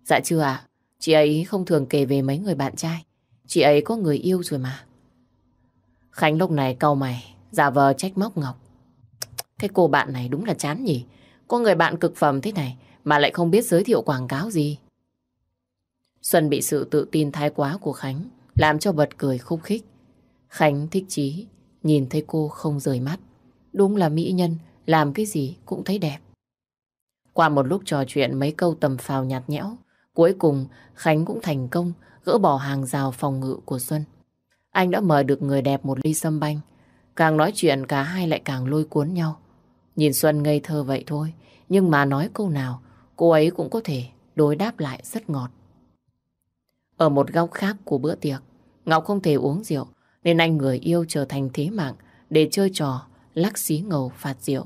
Dạ chưa ạ. Chị ấy không thường kể về mấy người bạn trai. Chị ấy có người yêu rồi mà. Khánh lúc này cau mày, giả vờ trách móc Ngọc. Cái cô bạn này đúng là chán nhỉ. Có người bạn cực phẩm thế này mà lại không biết giới thiệu quảng cáo gì. Xuân bị sự tự tin thái quá của Khánh làm cho bật cười khúc khích. Khánh thích chí, nhìn thấy cô không rời mắt. Đúng là mỹ nhân, làm cái gì cũng thấy đẹp. Qua một lúc trò chuyện mấy câu tầm phào nhạt nhẽo, cuối cùng Khánh cũng thành công gỡ bỏ hàng rào phòng ngự của Xuân. Anh đã mời được người đẹp một ly sâm banh. Càng nói chuyện cả hai lại càng lôi cuốn nhau. Nhìn Xuân ngây thơ vậy thôi, nhưng mà nói câu nào, cô ấy cũng có thể đối đáp lại rất ngọt. Ở một góc khác của bữa tiệc, Ngọc không thể uống rượu, nên anh người yêu trở thành thế mạng để chơi trò lắc xí ngầu phạt rượu.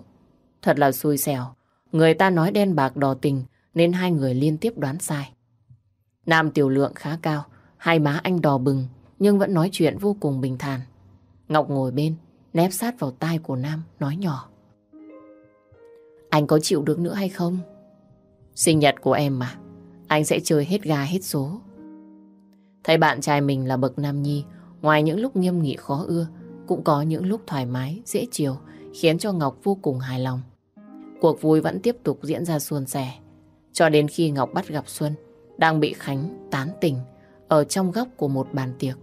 Thật là xui xẻo, người ta nói đen bạc đỏ tình nên hai người liên tiếp đoán sai. Nam tiểu lượng khá cao, hai má anh đỏ bừng nhưng vẫn nói chuyện vô cùng bình thản. Ngọc ngồi bên, nép sát vào tai của Nam, nói nhỏ. Anh có chịu được nữa hay không? Sinh nhật của em mà, anh sẽ chơi hết ga hết số. Thấy bạn trai mình là bậc nam nhi, ngoài những lúc nghiêm nghị khó ưa, cũng có những lúc thoải mái, dễ chiều, khiến cho Ngọc vô cùng hài lòng. Cuộc vui vẫn tiếp tục diễn ra suôn sẻ, cho đến khi Ngọc bắt gặp Xuân, đang bị Khánh tán tỉnh ở trong góc của một bàn tiệc.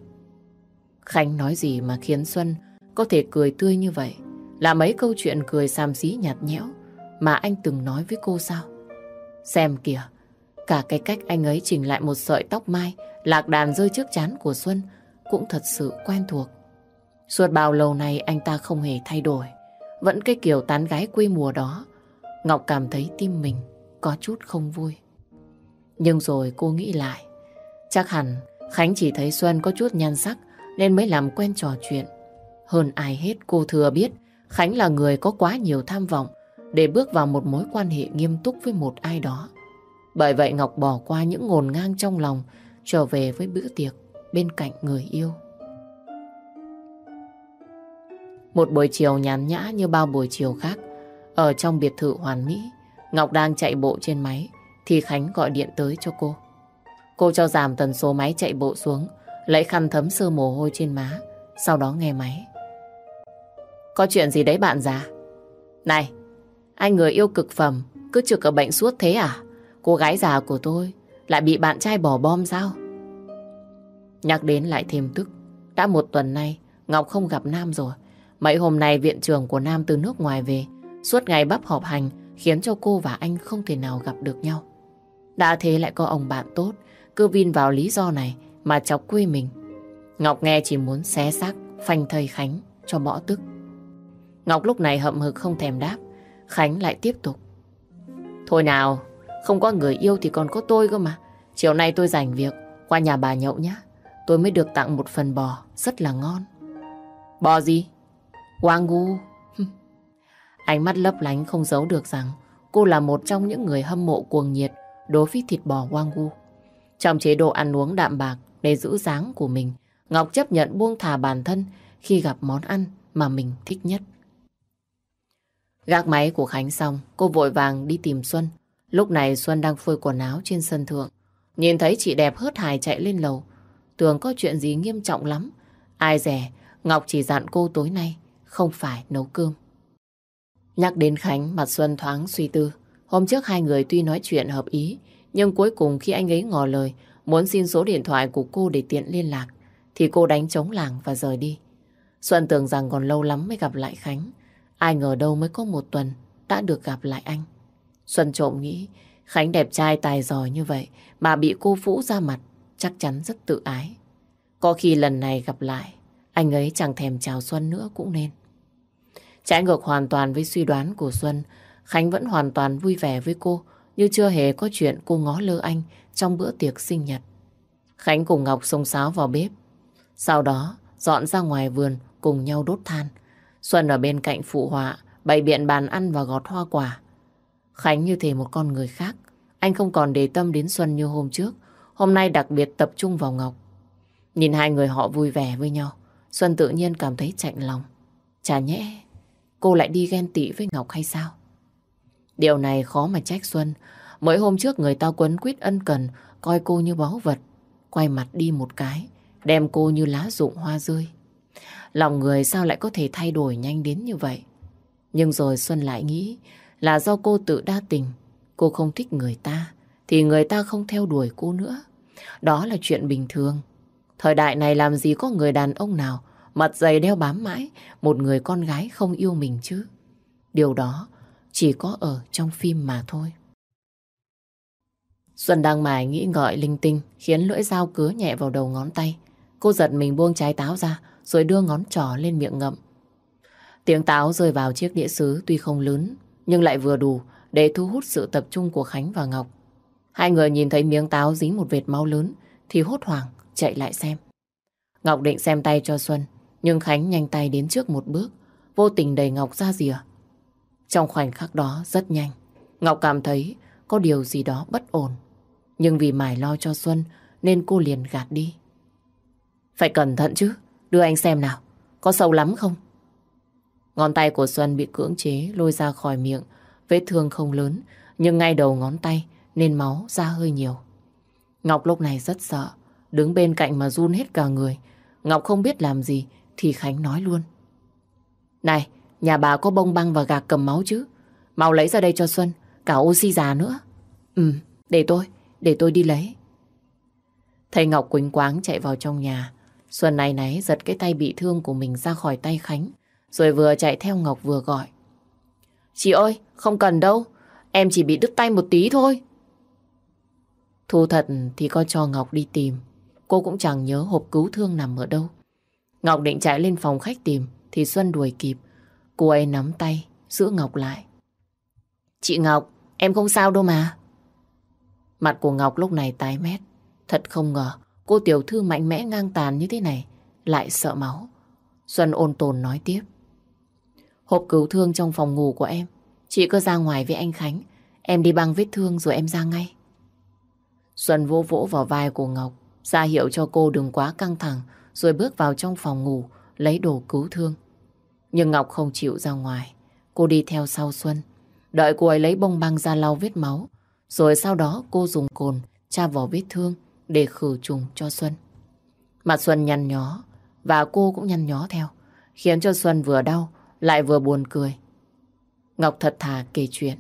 Khánh nói gì mà khiến Xuân có thể cười tươi như vậy? Là mấy câu chuyện cười xàm xí nhạt nhẽo mà anh từng nói với cô sao? Xem kìa, cả cái cách anh ấy chỉnh lại một sợi tóc mai lạc đàn rơi trước chán của Xuân cũng thật sự quen thuộc. Suốt bao lâu nay anh ta không hề thay đổi. Vẫn cái kiểu tán gái quê mùa đó. Ngọc cảm thấy tim mình có chút không vui. Nhưng rồi cô nghĩ lại. Chắc hẳn Khánh chỉ thấy Xuân có chút nhan sắc nên mới làm quen trò chuyện. Hơn ai hết cô thừa biết Khánh là người có quá nhiều tham vọng để bước vào một mối quan hệ nghiêm túc với một ai đó. Bởi vậy Ngọc bỏ qua những ngồn ngang trong lòng trở về với bữa tiệc bên cạnh người yêu. Một buổi chiều nhàn nhã như bao buổi chiều khác, ở trong biệt thự hoàn mỹ, Ngọc đang chạy bộ trên máy, thì Khánh gọi điện tới cho cô. Cô cho giảm tần số máy chạy bộ xuống, lấy khăn thấm sơ mồ hôi trên má, sau đó nghe máy. Có chuyện gì đấy bạn già? Này, anh người yêu cực phẩm, cứ trực ở bệnh suốt thế à? Cô gái già của tôi lại bị bạn trai bỏ bom sao? Nhắc đến lại thêm tức. Đã một tuần nay, Ngọc không gặp Nam rồi. Mấy hôm nay viện trưởng của Nam từ nước ngoài về, suốt ngày bắp họp hành, khiến cho cô và anh không thể nào gặp được nhau. Đã thế lại có ông bạn tốt, cứ vin vào lý do này mà chọc quê mình. Ngọc nghe chỉ muốn xé xác, phanh thầy Khánh cho bỏ tức. Ngọc lúc này hậm hực không thèm đáp, Khánh lại tiếp tục. Thôi nào, không có người yêu thì còn có tôi cơ mà. Chiều nay tôi rảnh việc, qua nhà bà nhậu nhé. Tôi mới được tặng một phần bò, rất là ngon. Bò gì? Wagyu. Ánh mắt lấp lánh không giấu được rằng cô là một trong những người hâm mộ cuồng nhiệt đối với thịt bò Wagyu. Trong chế độ ăn uống đạm bạc để giữ dáng của mình, Ngọc chấp nhận buông thả bản thân khi gặp món ăn mà mình thích nhất. Gác máy của Khánh xong, cô vội vàng đi tìm Xuân. Lúc này Xuân đang phơi quần áo trên sân thượng. Nhìn thấy chị đẹp hớt hải chạy lên lầu. Tưởng có chuyện gì nghiêm trọng lắm. Ai rẻ, Ngọc chỉ dặn cô tối nay không phải nấu cơm. Nhắc đến Khánh, mặt Xuân thoáng suy tư. Hôm trước hai người tuy nói chuyện hợp ý, nhưng cuối cùng khi anh ấy ngỏ lời muốn xin số điện thoại của cô để tiện liên lạc, thì cô đánh trống làng và rời đi. Xuân tưởng rằng còn lâu lắm mới gặp lại Khánh. Ai ngờ đâu mới có một tuần đã được gặp lại anh. Xuân trộm nghĩ Khánh đẹp trai tài giỏi như vậy mà bị cô Vũ ra mặt chắc chắn rất tự ái. Có khi lần này gặp lại anh ấy chẳng thèm chào Xuân nữa cũng nên. Trái ngược hoàn toàn với suy đoán của Xuân Khánh vẫn hoàn toàn vui vẻ với cô như chưa hề có chuyện cô ngó lơ anh trong bữa tiệc sinh nhật. Khánh cùng Ngọc xông xáo vào bếp. Sau đó dọn ra ngoài vườn cùng nhau đốt than. Xuân ở bên cạnh phụ họa, bày biện bàn ăn và gọt hoa quả. Khánh như thể một con người khác. Anh không còn để tâm đến Xuân như hôm trước. Hôm nay đặc biệt tập trung vào Ngọc. Nhìn hai người họ vui vẻ với nhau. Xuân tự nhiên cảm thấy chạnh lòng. Chả nhẽ cô lại đi ghen tị với Ngọc hay sao? Điều này khó mà trách Xuân. Mới hôm trước người ta quấn quýt ân cần, coi cô như báu vật. Quay mặt đi một cái, đem cô như lá rụng hoa rơi. Lòng người sao lại có thể thay đổi nhanh đến như vậy? Nhưng rồi Xuân lại nghĩ là do cô tự đa tình. Cô không thích người ta, thì người ta không theo đuổi cô nữa. Đó là chuyện bình thường. Thời đại này làm gì có người đàn ông nào mặt dày đeo bám mãi một người con gái không yêu mình chứ. Điều đó chỉ có ở trong phim mà thôi. Xuân đang mải nghĩ ngợi linh tinh, khiến lưỡi dao cứa nhẹ vào đầu ngón tay. Cô giật mình buông trái táo ra, rồi đưa ngón trỏ lên miệng ngậm. Tiếng táo rơi vào chiếc đĩa sứ tuy không lớn, nhưng lại vừa đủ để thu hút sự tập trung của Khánh và Ngọc. Hai người nhìn thấy miếng táo dính một vệt máu lớn, thì hốt hoảng, chạy lại xem. Ngọc định xem tay cho Xuân, nhưng Khánh nhanh tay đến trước một bước, vô tình đẩy Ngọc ra rìa. Trong khoảnh khắc đó, rất nhanh, Ngọc cảm thấy có điều gì đó bất ổn nhưng vì mải lo cho Xuân, Nên cô liền gạt đi. Phải cẩn thận chứ, Đưa anh xem nào, Có sâu lắm không? Ngón tay của Xuân bị cưỡng chế lôi ra khỏi miệng, Vết thương không lớn, Nhưng ngay đầu ngón tay Nên máu ra hơi nhiều. Ngọc lúc này rất sợ, Đứng bên cạnh mà run hết cả người. Ngọc không biết làm gì, Thì Khánh nói luôn. Này, Nhà bà có bông băng và gạc cầm máu chứ? Mau lấy ra đây cho Xuân, Cả oxy già nữa. Ừ để tôi. Để tôi đi lấy. Thầy Ngọc quỳnh quáng chạy vào trong nhà. Xuân này náy giật cái tay bị thương của mình ra khỏi tay Khánh Rồi vừa chạy theo Ngọc vừa gọi. Chị ơi không cần đâu Em chỉ bị đứt tay một tí thôi. Thu thật thì có cho Ngọc đi tìm. Cô cũng chẳng nhớ hộp cứu thương nằm ở đâu. Ngọc định chạy lên phòng khách tìm Thì Xuân đuổi kịp. Cô ấy nắm tay, giữ Ngọc lại. Chị Ngọc, em không sao đâu mà. Mặt của Ngọc lúc này tái mét. Thật không ngờ, cô tiểu thư mạnh mẽ ngang tàn như thế này, lại sợ máu. Xuân ôn tồn nói tiếp. Hộp cứu thương trong phòng ngủ của em, chị cứ ra ngoài với anh Khánh. Em đi băng vết thương rồi em ra ngay. Xuân vỗ vỗ vào vai của Ngọc, ra hiệu cho cô đừng quá căng thẳng, rồi bước vào trong phòng ngủ, lấy đồ cứu thương. Nhưng Ngọc không chịu ra ngoài. Cô đi theo sau Xuân. Đợi cô ấy lấy bông băng ra lau vết máu. Rồi sau đó cô dùng cồn tra vào vết thương để khử trùng cho Xuân. Mặt Xuân nhăn nhó và cô cũng nhăn nhó theo. Khiến cho Xuân vừa đau lại vừa buồn cười. Ngọc thật thà kể chuyện.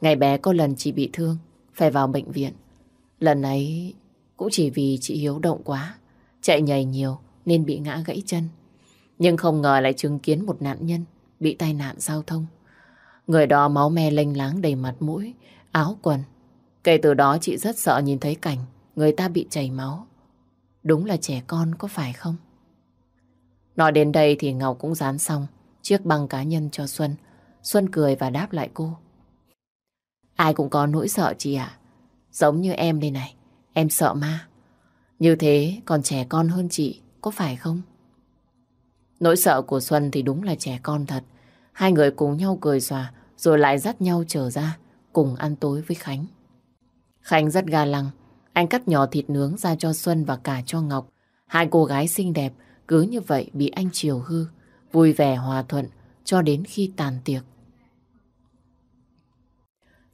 Ngày bé có lần chị bị thương, phải vào bệnh viện. Lần ấy cũng chỉ vì chị hiếu động quá, chạy nhảy nhiều nên bị ngã gãy chân. Nhưng không ngờ lại chứng kiến một nạn nhân bị tai nạn giao thông. Người đó máu me lênh láng đầy mặt mũi, áo quần. Kể từ đó chị rất sợ nhìn thấy cảnh người ta bị chảy máu. Đúng là trẻ con có phải không? Nói đến đây thì Ngọc cũng dán xong chiếc băng cá nhân cho Xuân. Xuân cười và đáp lại cô. Ai cũng có nỗi sợ chị ạ. Giống như em đây này, em sợ ma. Như thế còn trẻ con hơn chị, có phải không? Nỗi sợ của Xuân thì đúng là trẻ con thật. Hai người cùng nhau cười xòa rồi lại dắt nhau trở ra cùng ăn tối với Khánh. Khánh rất ga lăng, anh cắt nhỏ thịt nướng ra cho Xuân và cả cho Ngọc. Hai cô gái xinh đẹp cứ như vậy bị anh chiều hư, vui vẻ hòa thuận cho đến khi tàn tiệc.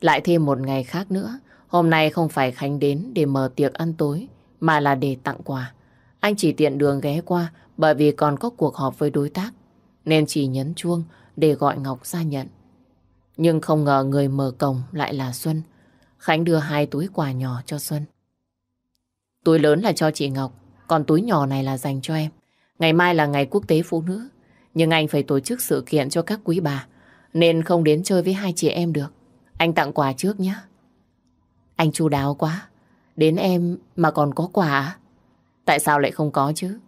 Lại thêm một ngày khác nữa, hôm nay không phải Khánh đến để mở tiệc ăn tối, mà là để tặng quà. Anh chỉ tiện đường ghé qua bởi vì còn có cuộc họp với đối tác, nên chỉ nhấn chuông để gọi Ngọc ra nhận. Nhưng không ngờ người mở cổng lại là Xuân. Khánh đưa hai túi quà nhỏ cho Xuân. Túi lớn là cho chị Ngọc, còn túi nhỏ này là dành cho em. Ngày mai là ngày quốc tế phụ nữ, nhưng anh phải tổ chức sự kiện cho các quý bà, nên không đến chơi với hai chị em được. Anh tặng quà trước nhé. Anh chu đáo quá. Đến em mà còn có quà à? Tại sao lại không có chứ?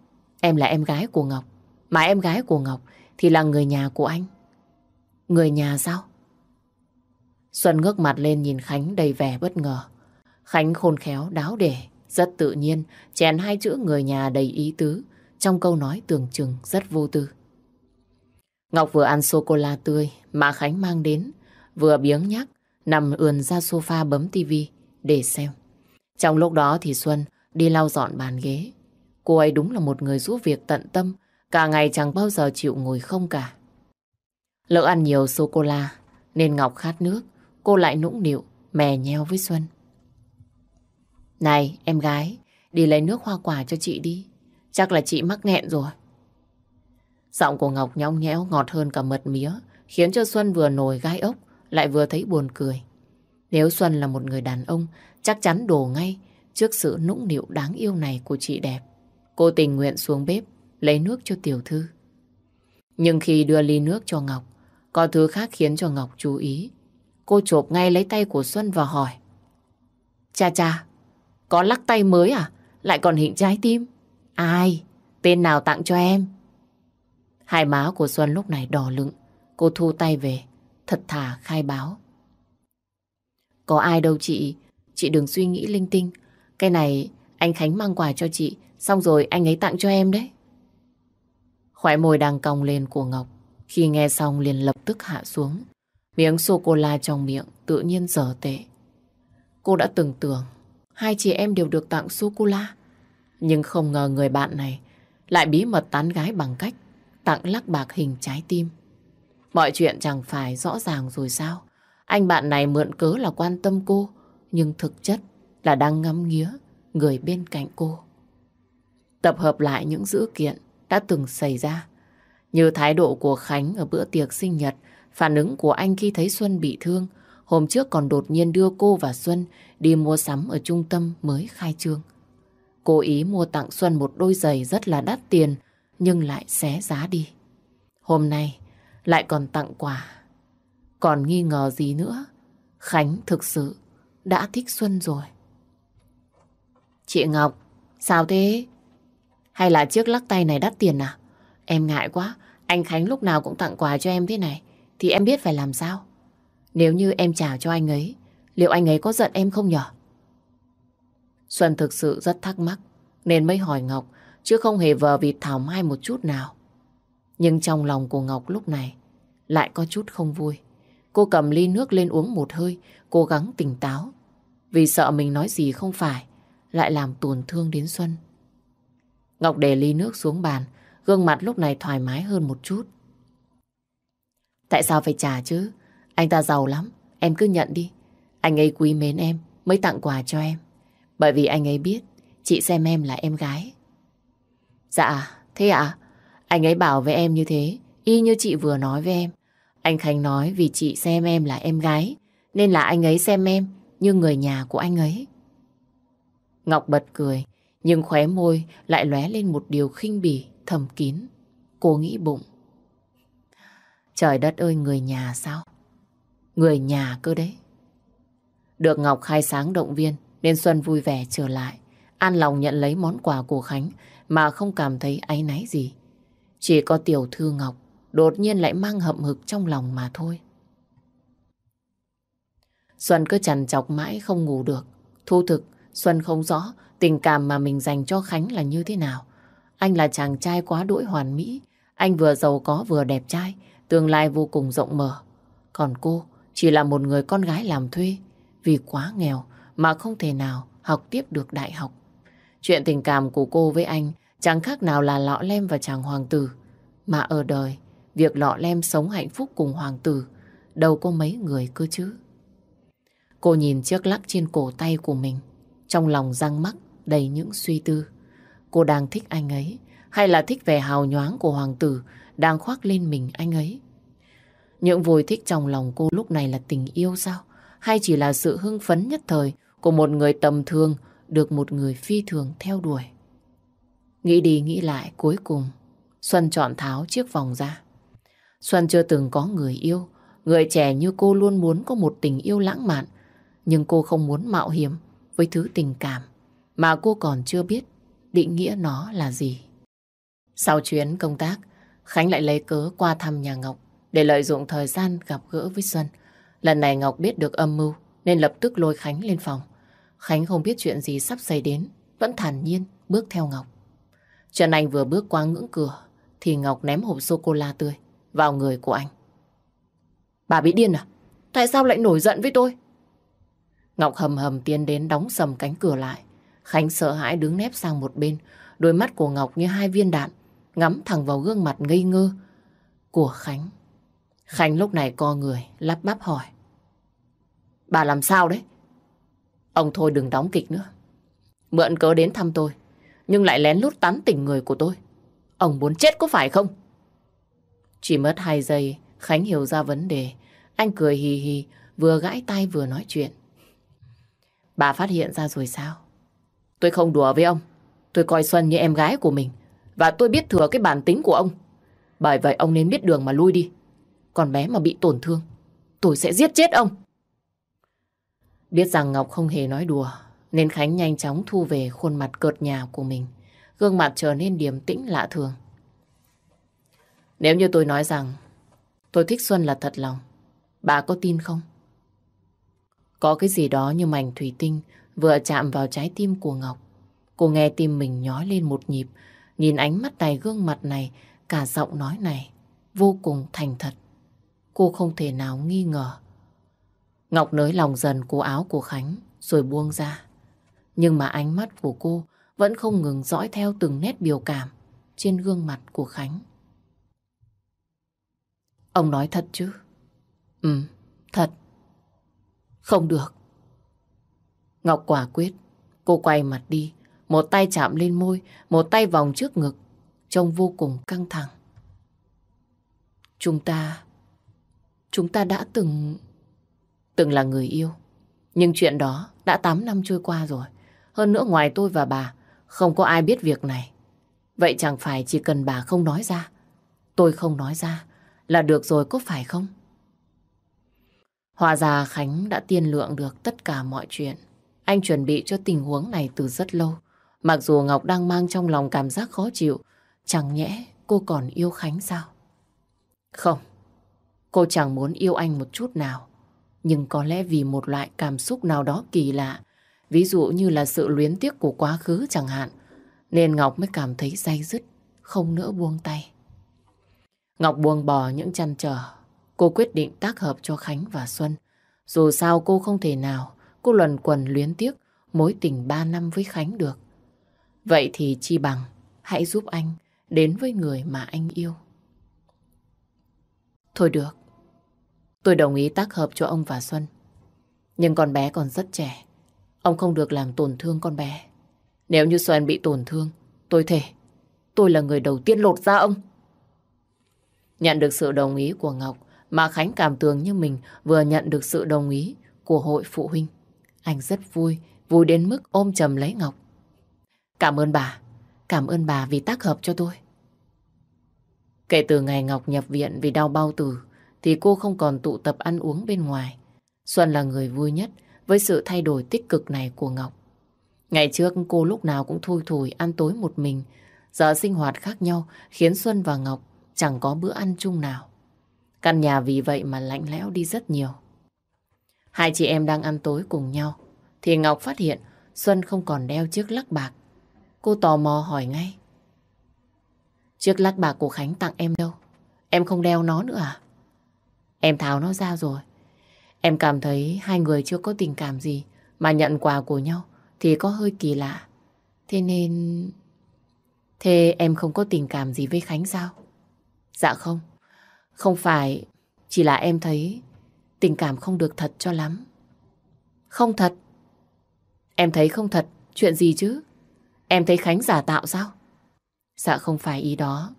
Em là em gái của Ngọc. Mà em gái của Ngọc thì là người nhà của anh. Người nhà sao? Xuân ngước mặt lên nhìn Khánh đầy vẻ bất ngờ. Khánh khôn khéo, đáo để, rất tự nhiên, chèn hai chữ người nhà đầy ý tứ, trong câu nói tưởng chừng rất vô tư. Ngọc vừa ăn sô-cô-la tươi mà Khánh mang đến, vừa biếng nhắc, nằm ườn ra sofa bấm tivi để xem. Trong lúc đó thì Xuân đi lau dọn bàn ghế. Cô ấy đúng là một người giúp việc tận tâm, cả ngày chẳng bao giờ chịu ngồi không cả. Lỡ ăn nhiều sô-cô-la nên Ngọc khát nước, cô lại nũng nịu, mè nheo với Xuân. Này, em gái, đi lấy nước hoa quả cho chị đi. Chắc là chị mắc nghẹn rồi. Giọng của Ngọc nhõng nhẽo ngọt hơn cả mật mía, khiến cho Xuân vừa nổi gai ốc, lại vừa thấy buồn cười. Nếu Xuân là một người đàn ông, chắc chắn đổ ngay trước sự nũng nịu đáng yêu này của chị đẹp. Cô tình nguyện xuống bếp, lấy nước cho tiểu thư. Nhưng khi đưa ly nước cho Ngọc, có thứ khác khiến cho Ngọc chú ý. Cô chộp ngay lấy tay của Xuân và hỏi. Cha cha, có lắc tay mới à? Lại còn hình trái tim. Ai? Tên nào tặng cho em? Hai má của Xuân lúc này đỏ lựng. Cô thu tay về, thật thà khai báo. Có ai đâu chị, chị đừng suy nghĩ linh tinh. Cái này anh Khánh mang quà cho chị, xong rồi anh ấy tặng cho em đấy. Khỏe môi đang cong lên của Ngọc, khi nghe xong liền lập tức hạ xuống. Miếng sô-cô-la trong miệng tự nhiên dở tệ. Cô đã từng tưởng hai chị em đều được tặng sô-cô-la. Nhưng không ngờ người bạn này lại bí mật tán gái bằng cách tặng lắc bạc hình trái tim. Mọi chuyện chẳng phải rõ ràng rồi sao? Anh bạn này mượn cớ là quan tâm cô, nhưng thực chất là đang ngắm nghía người bên cạnh cô. Tập hợp lại những dữ kiện đã từng xảy ra, như thái độ của Khánh ở bữa tiệc sinh nhật, phản ứng của anh khi thấy Xuân bị thương, hôm trước còn đột nhiên đưa cô và Xuân đi mua sắm ở trung tâm mới khai trương. Cố ý mua tặng Xuân một đôi giày rất là đắt tiền, nhưng lại xé giá đi. Hôm nay lại còn tặng quà. Còn nghi ngờ gì nữa? Khánh thực sự đã thích Xuân rồi. Chị Ngọc, sao thế? Hay là chiếc lắc tay này đắt tiền à? Em ngại quá, anh Khánh lúc nào cũng tặng quà cho em thế này, thì em biết phải làm sao? Nếu như em trả cho anh ấy, liệu anh ấy có giận em không nhở? Xuân thực sự rất thắc mắc, nên mới hỏi Ngọc, chứ không hề vờ vịt thảo mai một chút nào. Nhưng trong lòng của Ngọc lúc này lại có chút không vui. Cô cầm ly nước lên uống một hơi, cố gắng tỉnh táo. Vì sợ mình nói gì không phải, lại làm tổn thương đến Xuân. Ngọc để ly nước xuống bàn, gương mặt lúc này thoải mái hơn một chút. Tại sao phải trả chứ? Anh ta giàu lắm, em cứ nhận đi. Anh ấy quý mến em, mới tặng quà cho em. Bởi vì anh ấy biết, chị xem em là em gái. Dạ, thế ạ? À? Anh ấy bảo với em như thế, y như chị vừa nói với em. Anh Khánh nói vì chị xem em là em gái, nên là anh ấy xem em như người nhà của anh ấy. Ngọc bật cười, nhưng khóe môi lại lóe lên một điều khinh bỉ, thầm kín. Cô nghĩ bụng. Trời đất ơi, người nhà sao? Người nhà cơ đấy. Được Ngọc khai sáng động viên, nên Xuân vui vẻ trở lại. An lòng nhận lấy món quà của Khánh mà không cảm thấy áy náy gì. Chỉ có tiểu thư Ngọc đột nhiên lại mang hậm hực trong lòng mà thôi. Xuân cứ chằn chọc mãi không ngủ được. Thu thực, Xuân không rõ tình cảm mà mình dành cho Khánh là như thế nào. Anh là chàng trai quá đỗi hoàn mỹ. Anh vừa giàu có vừa đẹp trai, tương lai vô cùng rộng mở. Còn cô chỉ là một người con gái làm thuê vì quá nghèo mà không thể nào học tiếp được đại học. Chuyện tình cảm của cô với anh chẳng khác nào là lọ lem và chàng hoàng tử. Mà ở đời, việc lọ lem sống hạnh phúc cùng hoàng tử đâu có mấy người cơ chứ. Cô nhìn chiếc lắc trên cổ tay của mình, trong lòng răng mắc đầy những suy tư. Cô đang thích anh ấy, hay là thích vẻ hào nhoáng của hoàng tử đang khoác lên mình anh ấy? Những vui thích trong lòng cô lúc này là tình yêu sao? Hay chỉ là sự hưng phấn nhất thời của một người tầm thường được một người phi thường theo đuổi? Nghĩ đi nghĩ lại cuối cùng, Xuân chọn tháo chiếc vòng ra. Xuân chưa từng có người yêu, người trẻ như cô luôn muốn có một tình yêu lãng mạn, nhưng cô không muốn mạo hiểm với thứ tình cảm mà cô còn chưa biết định nghĩa nó là gì. Sau chuyến công tác, Khánh lại lấy cớ qua thăm nhà Ngọc để lợi dụng thời gian gặp gỡ với Xuân. Lần này Ngọc biết được âm mưu nên lập tức lôi Khánh lên phòng. Khánh không biết chuyện gì sắp xảy đến, vẫn thản nhiên bước theo Ngọc. Trần Anh vừa bước qua ngưỡng cửa thì Ngọc ném hộp sô-cô-la tươi vào người của anh. Bà bị điên à? Tại sao lại nổi giận với tôi? Ngọc hầm hầm tiến đến đóng sầm cánh cửa lại. Khánh sợ hãi đứng nép sang một bên. Đôi mắt của Ngọc như hai viên đạn, ngắm thẳng vào gương mặt ngây ngơ của Khánh. Khánh lúc này co người, lắp bắp hỏi. Bà làm sao đấy? Ông thôi đừng đóng kịch nữa. Mượn cớ đến thăm tôi, nhưng lại lén lút tán tỉnh người của tôi. Ông muốn chết có phải không? Chỉ mất hai giây, Khánh hiểu ra vấn đề. Anh cười hì hì, vừa gãi tay vừa nói chuyện. Bà phát hiện ra rồi sao? Tôi không đùa với ông. Tôi coi Xuân như em gái của mình. Và tôi biết thừa cái bản tính của ông. Bởi vậy ông nên biết đường mà lui đi. Còn bé mà bị tổn thương, tôi sẽ giết chết ông. Biết rằng Ngọc không hề nói đùa, nên Khánh nhanh chóng thu về khuôn mặt cợt nhà của mình. Gương mặt trở nên điềm tĩnh lạ thường. Nếu như tôi nói rằng tôi thích Xuân là thật lòng, bà có tin không? Có cái gì đó như mảnh thủy tinh vừa chạm vào trái tim của Ngọc. Cô nghe tim mình nhói lên một nhịp, nhìn ánh mắt này, gương mặt này, cả giọng nói này, vô cùng thành thật. Cô không thể nào nghi ngờ. Ngọc nới lòng dần cô áo của Khánh, rồi buông ra. Nhưng mà ánh mắt của cô vẫn không ngừng dõi theo từng nét biểu cảm trên gương mặt của Khánh. Ông nói thật chứ? Ừ, thật. Không được. Ngọc quả quyết. Cô quay mặt đi. Một tay chạm lên môi, một tay vòng trước ngực. Trông vô cùng căng thẳng. Chúng ta... Chúng ta đã từng... Từng là người yêu. Nhưng chuyện đó đã 8 năm trôi qua rồi. Hơn nữa ngoài tôi và bà, không có ai biết việc này. Vậy chẳng phải chỉ cần bà không nói ra, tôi không nói ra, là được rồi có phải không? Hòa ra Khánh đã tiên lượng được tất cả mọi chuyện. Anh chuẩn bị cho tình huống này từ rất lâu. Mặc dù Ngọc đang mang trong lòng cảm giác khó chịu, chẳng nhẽ cô còn yêu Khánh sao? Không, cô chẳng muốn yêu anh một chút nào. Nhưng có lẽ vì một loại cảm xúc nào đó kỳ lạ, ví dụ như là sự luyến tiếc của quá khứ chẳng hạn, nên Ngọc mới cảm thấy day dứt, không nỡ buông tay. Ngọc buông bỏ những chăn trở, cô quyết định tác hợp cho Khánh và Xuân. Dù sao cô không thể nào cô luẩn quần luyến tiếc mối tình ba năm với Khánh được. Vậy thì chi bằng hãy giúp anh đến với người mà anh yêu. Thôi được, tôi đồng ý tác hợp cho ông và Xuân. Nhưng con bé còn rất trẻ, ông không được làm tổn thương con bé. Nếu như Xuân bị tổn thương, tôi thể tôi là người đầu tiên lột ra ông. Nhận được sự đồng ý của Ngọc, mà Khánh cảm tưởng như mình vừa nhận được sự đồng ý của hội phụ huynh. Anh rất vui, vui đến mức ôm chầm lấy Ngọc. Cảm ơn bà, cảm ơn bà vì tác hợp cho tôi. Kể từ ngày Ngọc nhập viện vì đau bao tử, thì cô không còn tụ tập ăn uống bên ngoài. Xuân là người vui nhất với sự thay đổi tích cực này của Ngọc. Ngày trước cô lúc nào cũng thui thủi ăn tối một mình, giờ sinh hoạt khác nhau khiến Xuân và Ngọc chẳng có bữa ăn chung nào. Căn nhà vì vậy mà lạnh lẽo đi rất nhiều. Hai chị em đang ăn tối cùng nhau, thì Ngọc phát hiện Xuân không còn đeo chiếc lắc bạc. Cô tò mò hỏi ngay. Chiếc lắc bạc của Khánh tặng em đâu? Em không đeo nó nữa à? Em tháo nó ra rồi. Em cảm thấy hai người chưa có tình cảm gì mà nhận quà của nhau thì có hơi kỳ lạ. Thế nên... Thế em không có tình cảm gì với Khánh sao? Dạ không. Không phải, chỉ là em thấy tình cảm không được thật cho lắm. Không thật? Em thấy không thật, chuyện gì chứ? Em thấy Khánh giả tạo sao? Dạ không phải ý đó.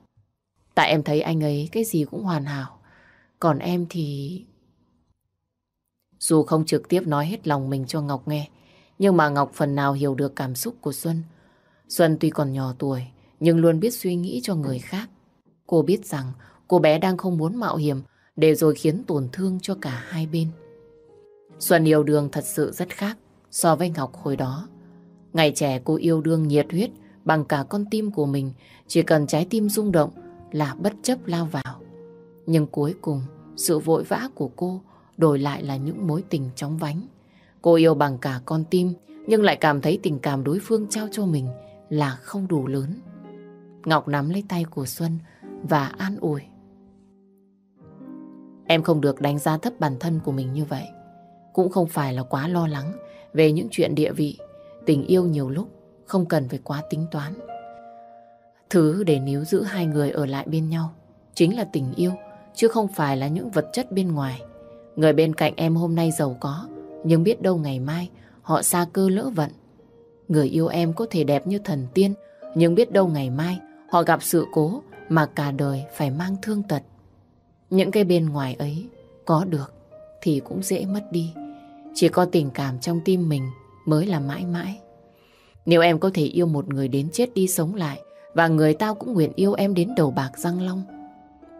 Tại em thấy anh ấy cái gì cũng hoàn hảo. Còn em thì... Dù không trực tiếp nói hết lòng mình cho Ngọc nghe, nhưng mà Ngọc phần nào hiểu được cảm xúc của Xuân. Xuân tuy còn nhỏ tuổi, nhưng luôn biết suy nghĩ cho người khác. Cô biết rằng cô bé đang không muốn mạo hiểm để rồi khiến tổn thương cho cả hai bên. Xuân yêu đương thật sự rất khác so với Ngọc hồi đó. Ngày trẻ cô yêu đương nhiệt huyết bằng cả con tim của mình, chỉ cần trái tim rung động là bất chấp lao vào. Nhưng cuối cùng, sự vội vã của cô đổi lại là những mối tình chóng vánh. Cô yêu bằng cả con tim, nhưng lại cảm thấy tình cảm đối phương trao cho mình là không đủ lớn. Ngọc nắm lấy tay của Xuân và an ủi. Em không được đánh giá thấp bản thân của mình như vậy. Cũng không phải là quá lo lắng về những chuyện địa vị. Tình yêu nhiều lúc không cần phải quá tính toán. Thứ để níu giữ hai người ở lại bên nhau chính là tình yêu, chứ không phải là những vật chất bên ngoài. Người bên cạnh em hôm nay giàu có, nhưng biết đâu ngày mai họ xa cơ lỡ vận. Người yêu em có thể đẹp như thần tiên, nhưng biết đâu ngày mai họ gặp sự cố mà cả đời phải mang thương tật. Những cái bên ngoài ấy có được thì cũng dễ mất đi. Chỉ có tình cảm trong tim mình mới là mãi mãi. Nếu em có thể yêu một người đến chết đi sống lại và người tao cũng nguyện yêu em đến đầu bạc răng long,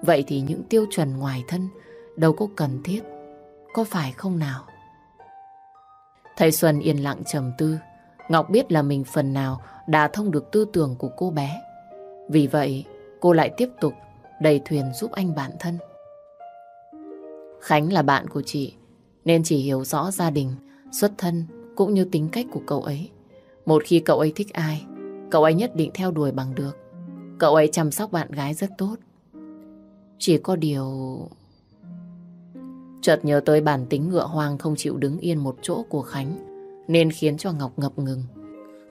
vậy thì những tiêu chuẩn ngoài thân đâu có cần thiết, có phải không nào? Thầy Xuân yên lặng trầm tư, Ngọc biết là mình phần nào đã thông được tư tưởng của cô bé. Vì vậy, cô lại tiếp tục đầy thuyền giúp anh bạn thân. Khánh là bạn của chị, nên chỉ hiểu rõ gia đình, xuất thân cũng như tính cách của cậu ấy. Một khi cậu ấy thích ai, cậu ấy nhất định theo đuổi bằng được. Cậu ấy chăm sóc bạn gái rất tốt. Chỉ có điều... Chợt nhớ tới bản tính ngựa hoang không chịu đứng yên một chỗ của Khánh, nên khiến cho Ngọc ngập ngừng.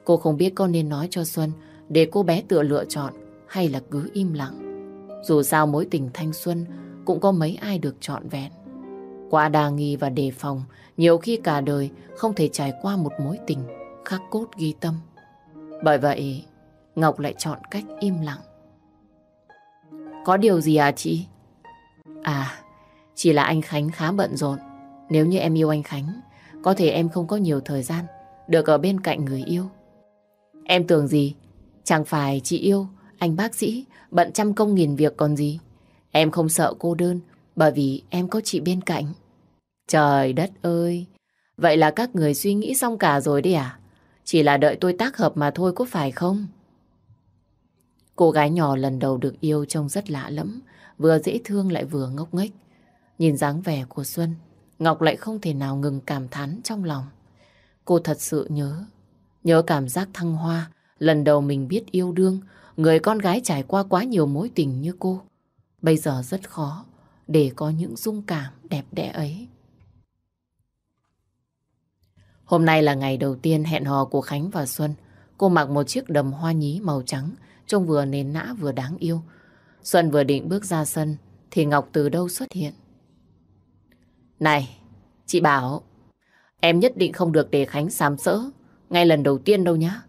Cô không biết có nên nói cho Xuân để cô bé tự lựa chọn hay là cứ im lặng. Dù sao mối tình thanh xuân cũng có mấy ai được trọn vẹn. Quá đa nghi và đề phòng, nhiều khi cả đời không thể trải qua một mối tình khắc cốt ghi tâm. Bởi vậy, Ngọc lại chọn cách im lặng. Có điều gì à chị? À, chỉ là anh Khánh khá bận rộn. Nếu như em yêu anh Khánh, có thể em không có nhiều thời gian được ở bên cạnh người yêu. Em tưởng gì? Chẳng phải chị yêu anh bác sĩ bận trăm công nghìn việc còn gì. Em không sợ cô đơn bởi vì em có chị bên cạnh. Trời đất ơi! Vậy là các người suy nghĩ xong cả rồi đấy à? Chỉ là đợi tôi tác hợp mà thôi có phải không? Cô gái nhỏ lần đầu được yêu trông rất lạ lẫm, vừa dễ thương lại vừa ngốc nghếch. Nhìn dáng vẻ của Xuân, Ngọc lại không thể nào ngừng cảm thán trong lòng. Cô thật sự nhớ, nhớ cảm giác thăng hoa, lần đầu mình biết yêu đương, người con gái trải qua quá nhiều mối tình như cô. Bây giờ rất khó để có những dung cảm đẹp đẽ ấy. Hôm nay là ngày đầu tiên hẹn hò của Khánh và Xuân. Cô mặc một chiếc đầm hoa nhí màu trắng, trông vừa nền nã vừa đáng yêu. Xuân vừa định bước ra sân, thì Ngọc từ đâu xuất hiện. Này, chị bảo, em nhất định không được để Khánh sám sỡ, ngay lần đầu tiên đâu nhá.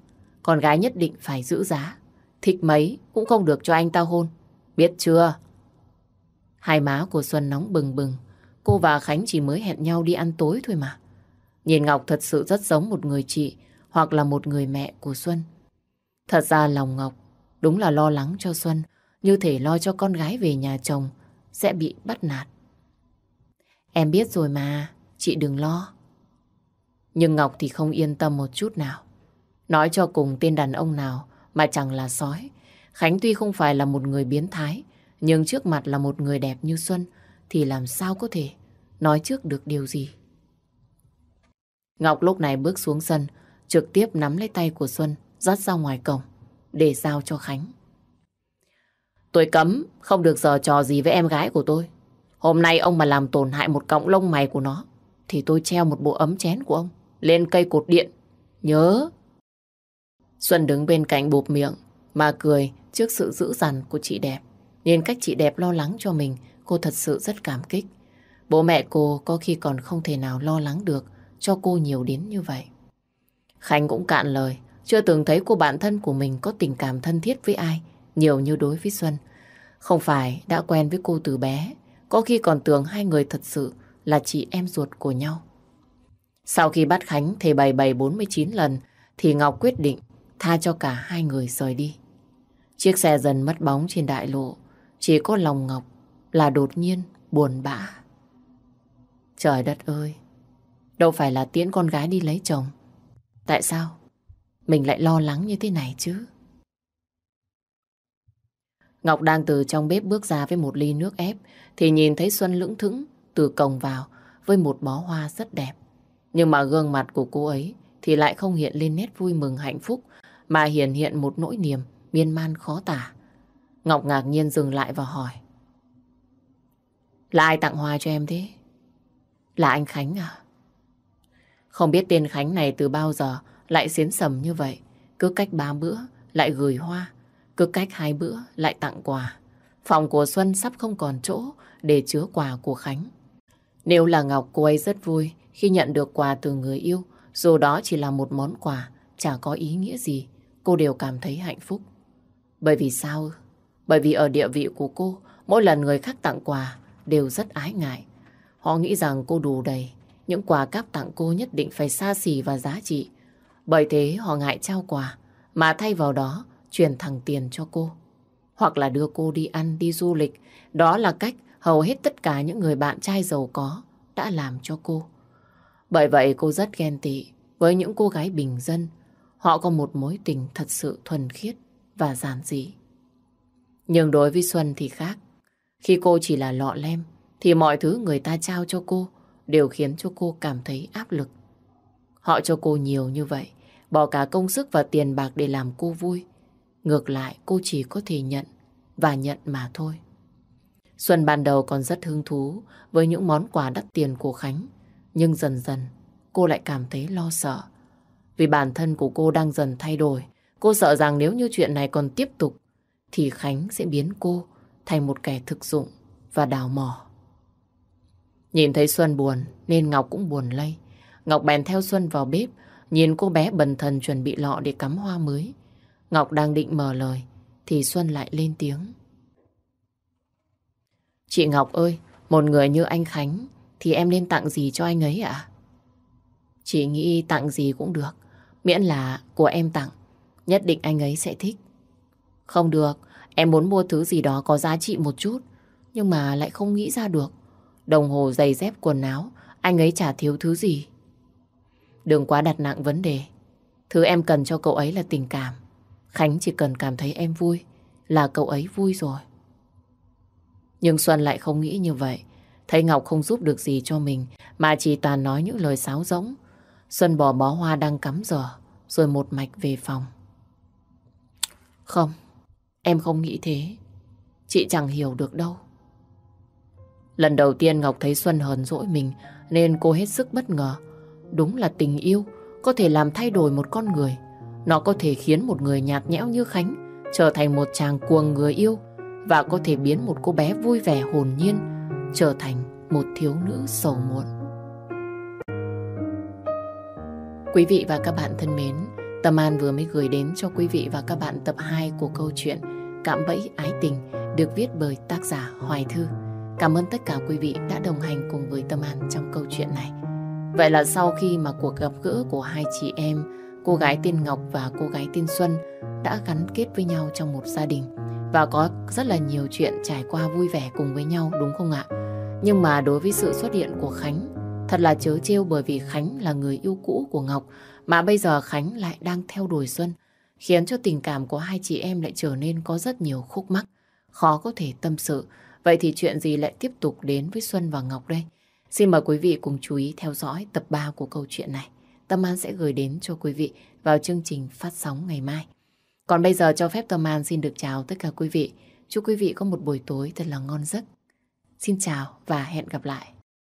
Con gái nhất định phải giữ giá. Thích mấy cũng không được cho anh ta hôn. Biết chưa? Hai má của Xuân nóng bừng bừng. Cô và Khánh chỉ mới hẹn nhau đi ăn tối thôi mà. Nhìn Ngọc thật sự rất giống một người chị hoặc là một người mẹ của Xuân. Thật ra lòng Ngọc đúng là lo lắng cho Xuân, như thể lo cho con gái về nhà chồng sẽ bị bắt nạt. Em biết rồi mà, chị đừng lo. Nhưng Ngọc thì không yên tâm một chút nào. Nói cho cùng tên đàn ông nào mà chẳng là sói. Khánh tuy không phải là một người biến thái, nhưng trước mặt là một người đẹp như Xuân thì làm sao có thể nói trước được điều gì. Ngọc lúc này bước xuống sân, trực tiếp nắm lấy tay của Xuân, dắt ra ngoài cổng, để giao cho Khánh. Tôi cấm, không được giờ trò gì với em gái của tôi. Hôm nay ông mà làm tổn hại một cọng lông mày của nó, thì tôi treo một bộ ấm chén của ông lên cây cột điện. Nhớ! Xuân đứng bên cạnh bụp miệng mà cười trước sự dữ dằn của chị đẹp. Nhìn cách chị đẹp lo lắng cho mình, cô thật sự rất cảm kích. Bố mẹ cô có khi còn không thể nào lo lắng được cho cô nhiều đến như vậy. Khánh cũng cạn lời, chưa từng thấy cô bạn thân của mình có tình cảm thân thiết với ai, nhiều như đối với Xuân. Không phải đã quen với cô từ bé, có khi còn tưởng hai người thật sự là chị em ruột của nhau. Sau khi bắt Khánh thề bày bày 49 lần, thì Ngọc quyết định tha cho cả hai người rời đi. Chiếc xe dần mất bóng trên đại lộ, chỉ có lòng Ngọc là đột nhiên buồn bã. Trời đất ơi, đâu phải là tiễn con gái đi lấy chồng. Tại sao mình lại lo lắng như thế này chứ? Ngọc đang từ trong bếp bước ra với một ly nước ép thì nhìn thấy Xuân lững thững từ cổng vào với một bó hoa rất đẹp. Nhưng mà gương mặt của cô ấy thì lại không hiện lên nét vui mừng hạnh phúc mà hiện hiện một nỗi niềm miên man khó tả. Ngọc ngạc nhiên dừng lại và hỏi. Là ai tặng hoa cho em thế? Là anh Khánh à? Không biết tên Khánh này từ bao giờ lại xiến sầm như vậy. Cứ cách ba bữa lại gửi hoa. Cứ cách hai bữa lại tặng quà. Phòng của Xuân sắp không còn chỗ để chứa quà của Khánh. Nếu là Ngọc, cô ấy rất vui khi nhận được quà từ người yêu. Dù đó chỉ là một món quà, chả có ý nghĩa gì. Cô đều cảm thấy hạnh phúc. Bởi vì sao? Bởi vì ở địa vị của cô, mỗi lần người khác tặng quà đều rất ái ngại. Họ nghĩ rằng cô đủ đầy, những quà cáp tặng cô nhất định phải xa xỉ và giá trị. Bởi thế họ ngại trao quà, mà thay vào đó truyền thẳng tiền cho cô. Hoặc là đưa cô đi ăn, đi du lịch. Đó là cách hầu hết tất cả những người bạn trai giàu có đã làm cho cô. Bởi vậy cô rất ghen tị với những cô gái bình dân. Họ có một mối tình thật sự thuần khiết và giản dị. Nhưng đối với Xuân thì khác. Khi cô chỉ là lọ lem, thì mọi thứ người ta trao cho cô đều khiến cho cô cảm thấy áp lực. Họ cho cô nhiều như vậy, bỏ cả công sức và tiền bạc để làm cô vui. Ngược lại cô chỉ có thể nhận và nhận mà thôi. Xuân ban đầu còn rất hứng thú với những món quà đắt tiền của Khánh. Nhưng dần dần cô lại cảm thấy lo sợ. Vì bản thân của cô đang dần thay đổi. Cô sợ rằng nếu như chuyện này còn tiếp tục thì Khánh sẽ biến cô thành một kẻ thực dụng và đào mỏ. Nhìn thấy Xuân buồn nên Ngọc cũng buồn lây. Ngọc bèn theo Xuân vào bếp, nhìn cô bé bần thần chuẩn bị lọ để cắm hoa mới. Ngọc đang định mở lời thì Xuân lại lên tiếng. Chị Ngọc ơi, một người như anh Khánh thì em nên tặng gì cho anh ấy ạ? Chị nghĩ tặng gì cũng được, miễn là của em tặng, nhất định anh ấy sẽ thích. Không được, em muốn mua thứ gì đó có giá trị một chút, nhưng mà lại không nghĩ ra được. Đồng hồ, giày dép, quần áo, anh ấy chả thiếu thứ gì. Đừng quá đặt nặng vấn đề. Thứ em cần cho cậu ấy là tình cảm. Khánh chỉ cần cảm thấy em vui là cậu ấy vui rồi. Nhưng Xuân lại không nghĩ như vậy. Thấy Ngọc không giúp được gì cho mình mà chỉ toàn nói những lời sáo rỗng. Xuân bỏ bó hoa đang cắm giờ rồi một mạch về phòng. Không, em không nghĩ thế. Chị chẳng hiểu được đâu. Lần đầu tiên Ngọc thấy Xuân hờn dỗi mình nên cô hết sức bất ngờ. Đúng là tình yêu có thể làm thay đổi một con người. Nó có thể khiến một người nhạt nhẽo như Khánh trở thành một chàng cuồng người yêu và có thể biến một cô bé vui vẻ hồn nhiên trở thành một thiếu nữ sầu muộn. Quý vị và các bạn thân mến, Tâm An vừa mới gửi đến cho quý vị và các bạn tập 2 của câu chuyện Cạm bẫy ái tình được viết bởi tác giả Hoài Thư. Cảm ơn tất cả quý vị đã đồng hành cùng với Tâm An trong câu chuyện này. Vậy là sau khi mà cuộc gặp gỡ của hai chị em, cô gái tên Ngọc và cô gái tên Xuân đã gắn kết với nhau trong một gia đình và có rất là nhiều chuyện trải qua vui vẻ cùng với nhau đúng không ạ? Nhưng mà đối với sự xuất hiện của Khánh, thật là chớ trêu bởi vì Khánh là người yêu cũ của Ngọc mà bây giờ Khánh lại đang theo đuổi Xuân, khiến cho tình cảm của hai chị em lại trở nên có rất nhiều khúc mắc, khó có thể tâm sự. Vậy thì chuyện gì lại tiếp tục đến với Xuân và Ngọc đây? Xin mời quý vị cùng chú ý theo dõi tập 3 của câu chuyện này. Tâm An sẽ gửi đến cho quý vị vào chương trình phát sóng ngày mai. Còn bây giờ cho phép Tâm An xin được chào tất cả quý vị. Chúc quý vị có một buổi tối thật là ngon giấc. Xin chào và hẹn gặp lại.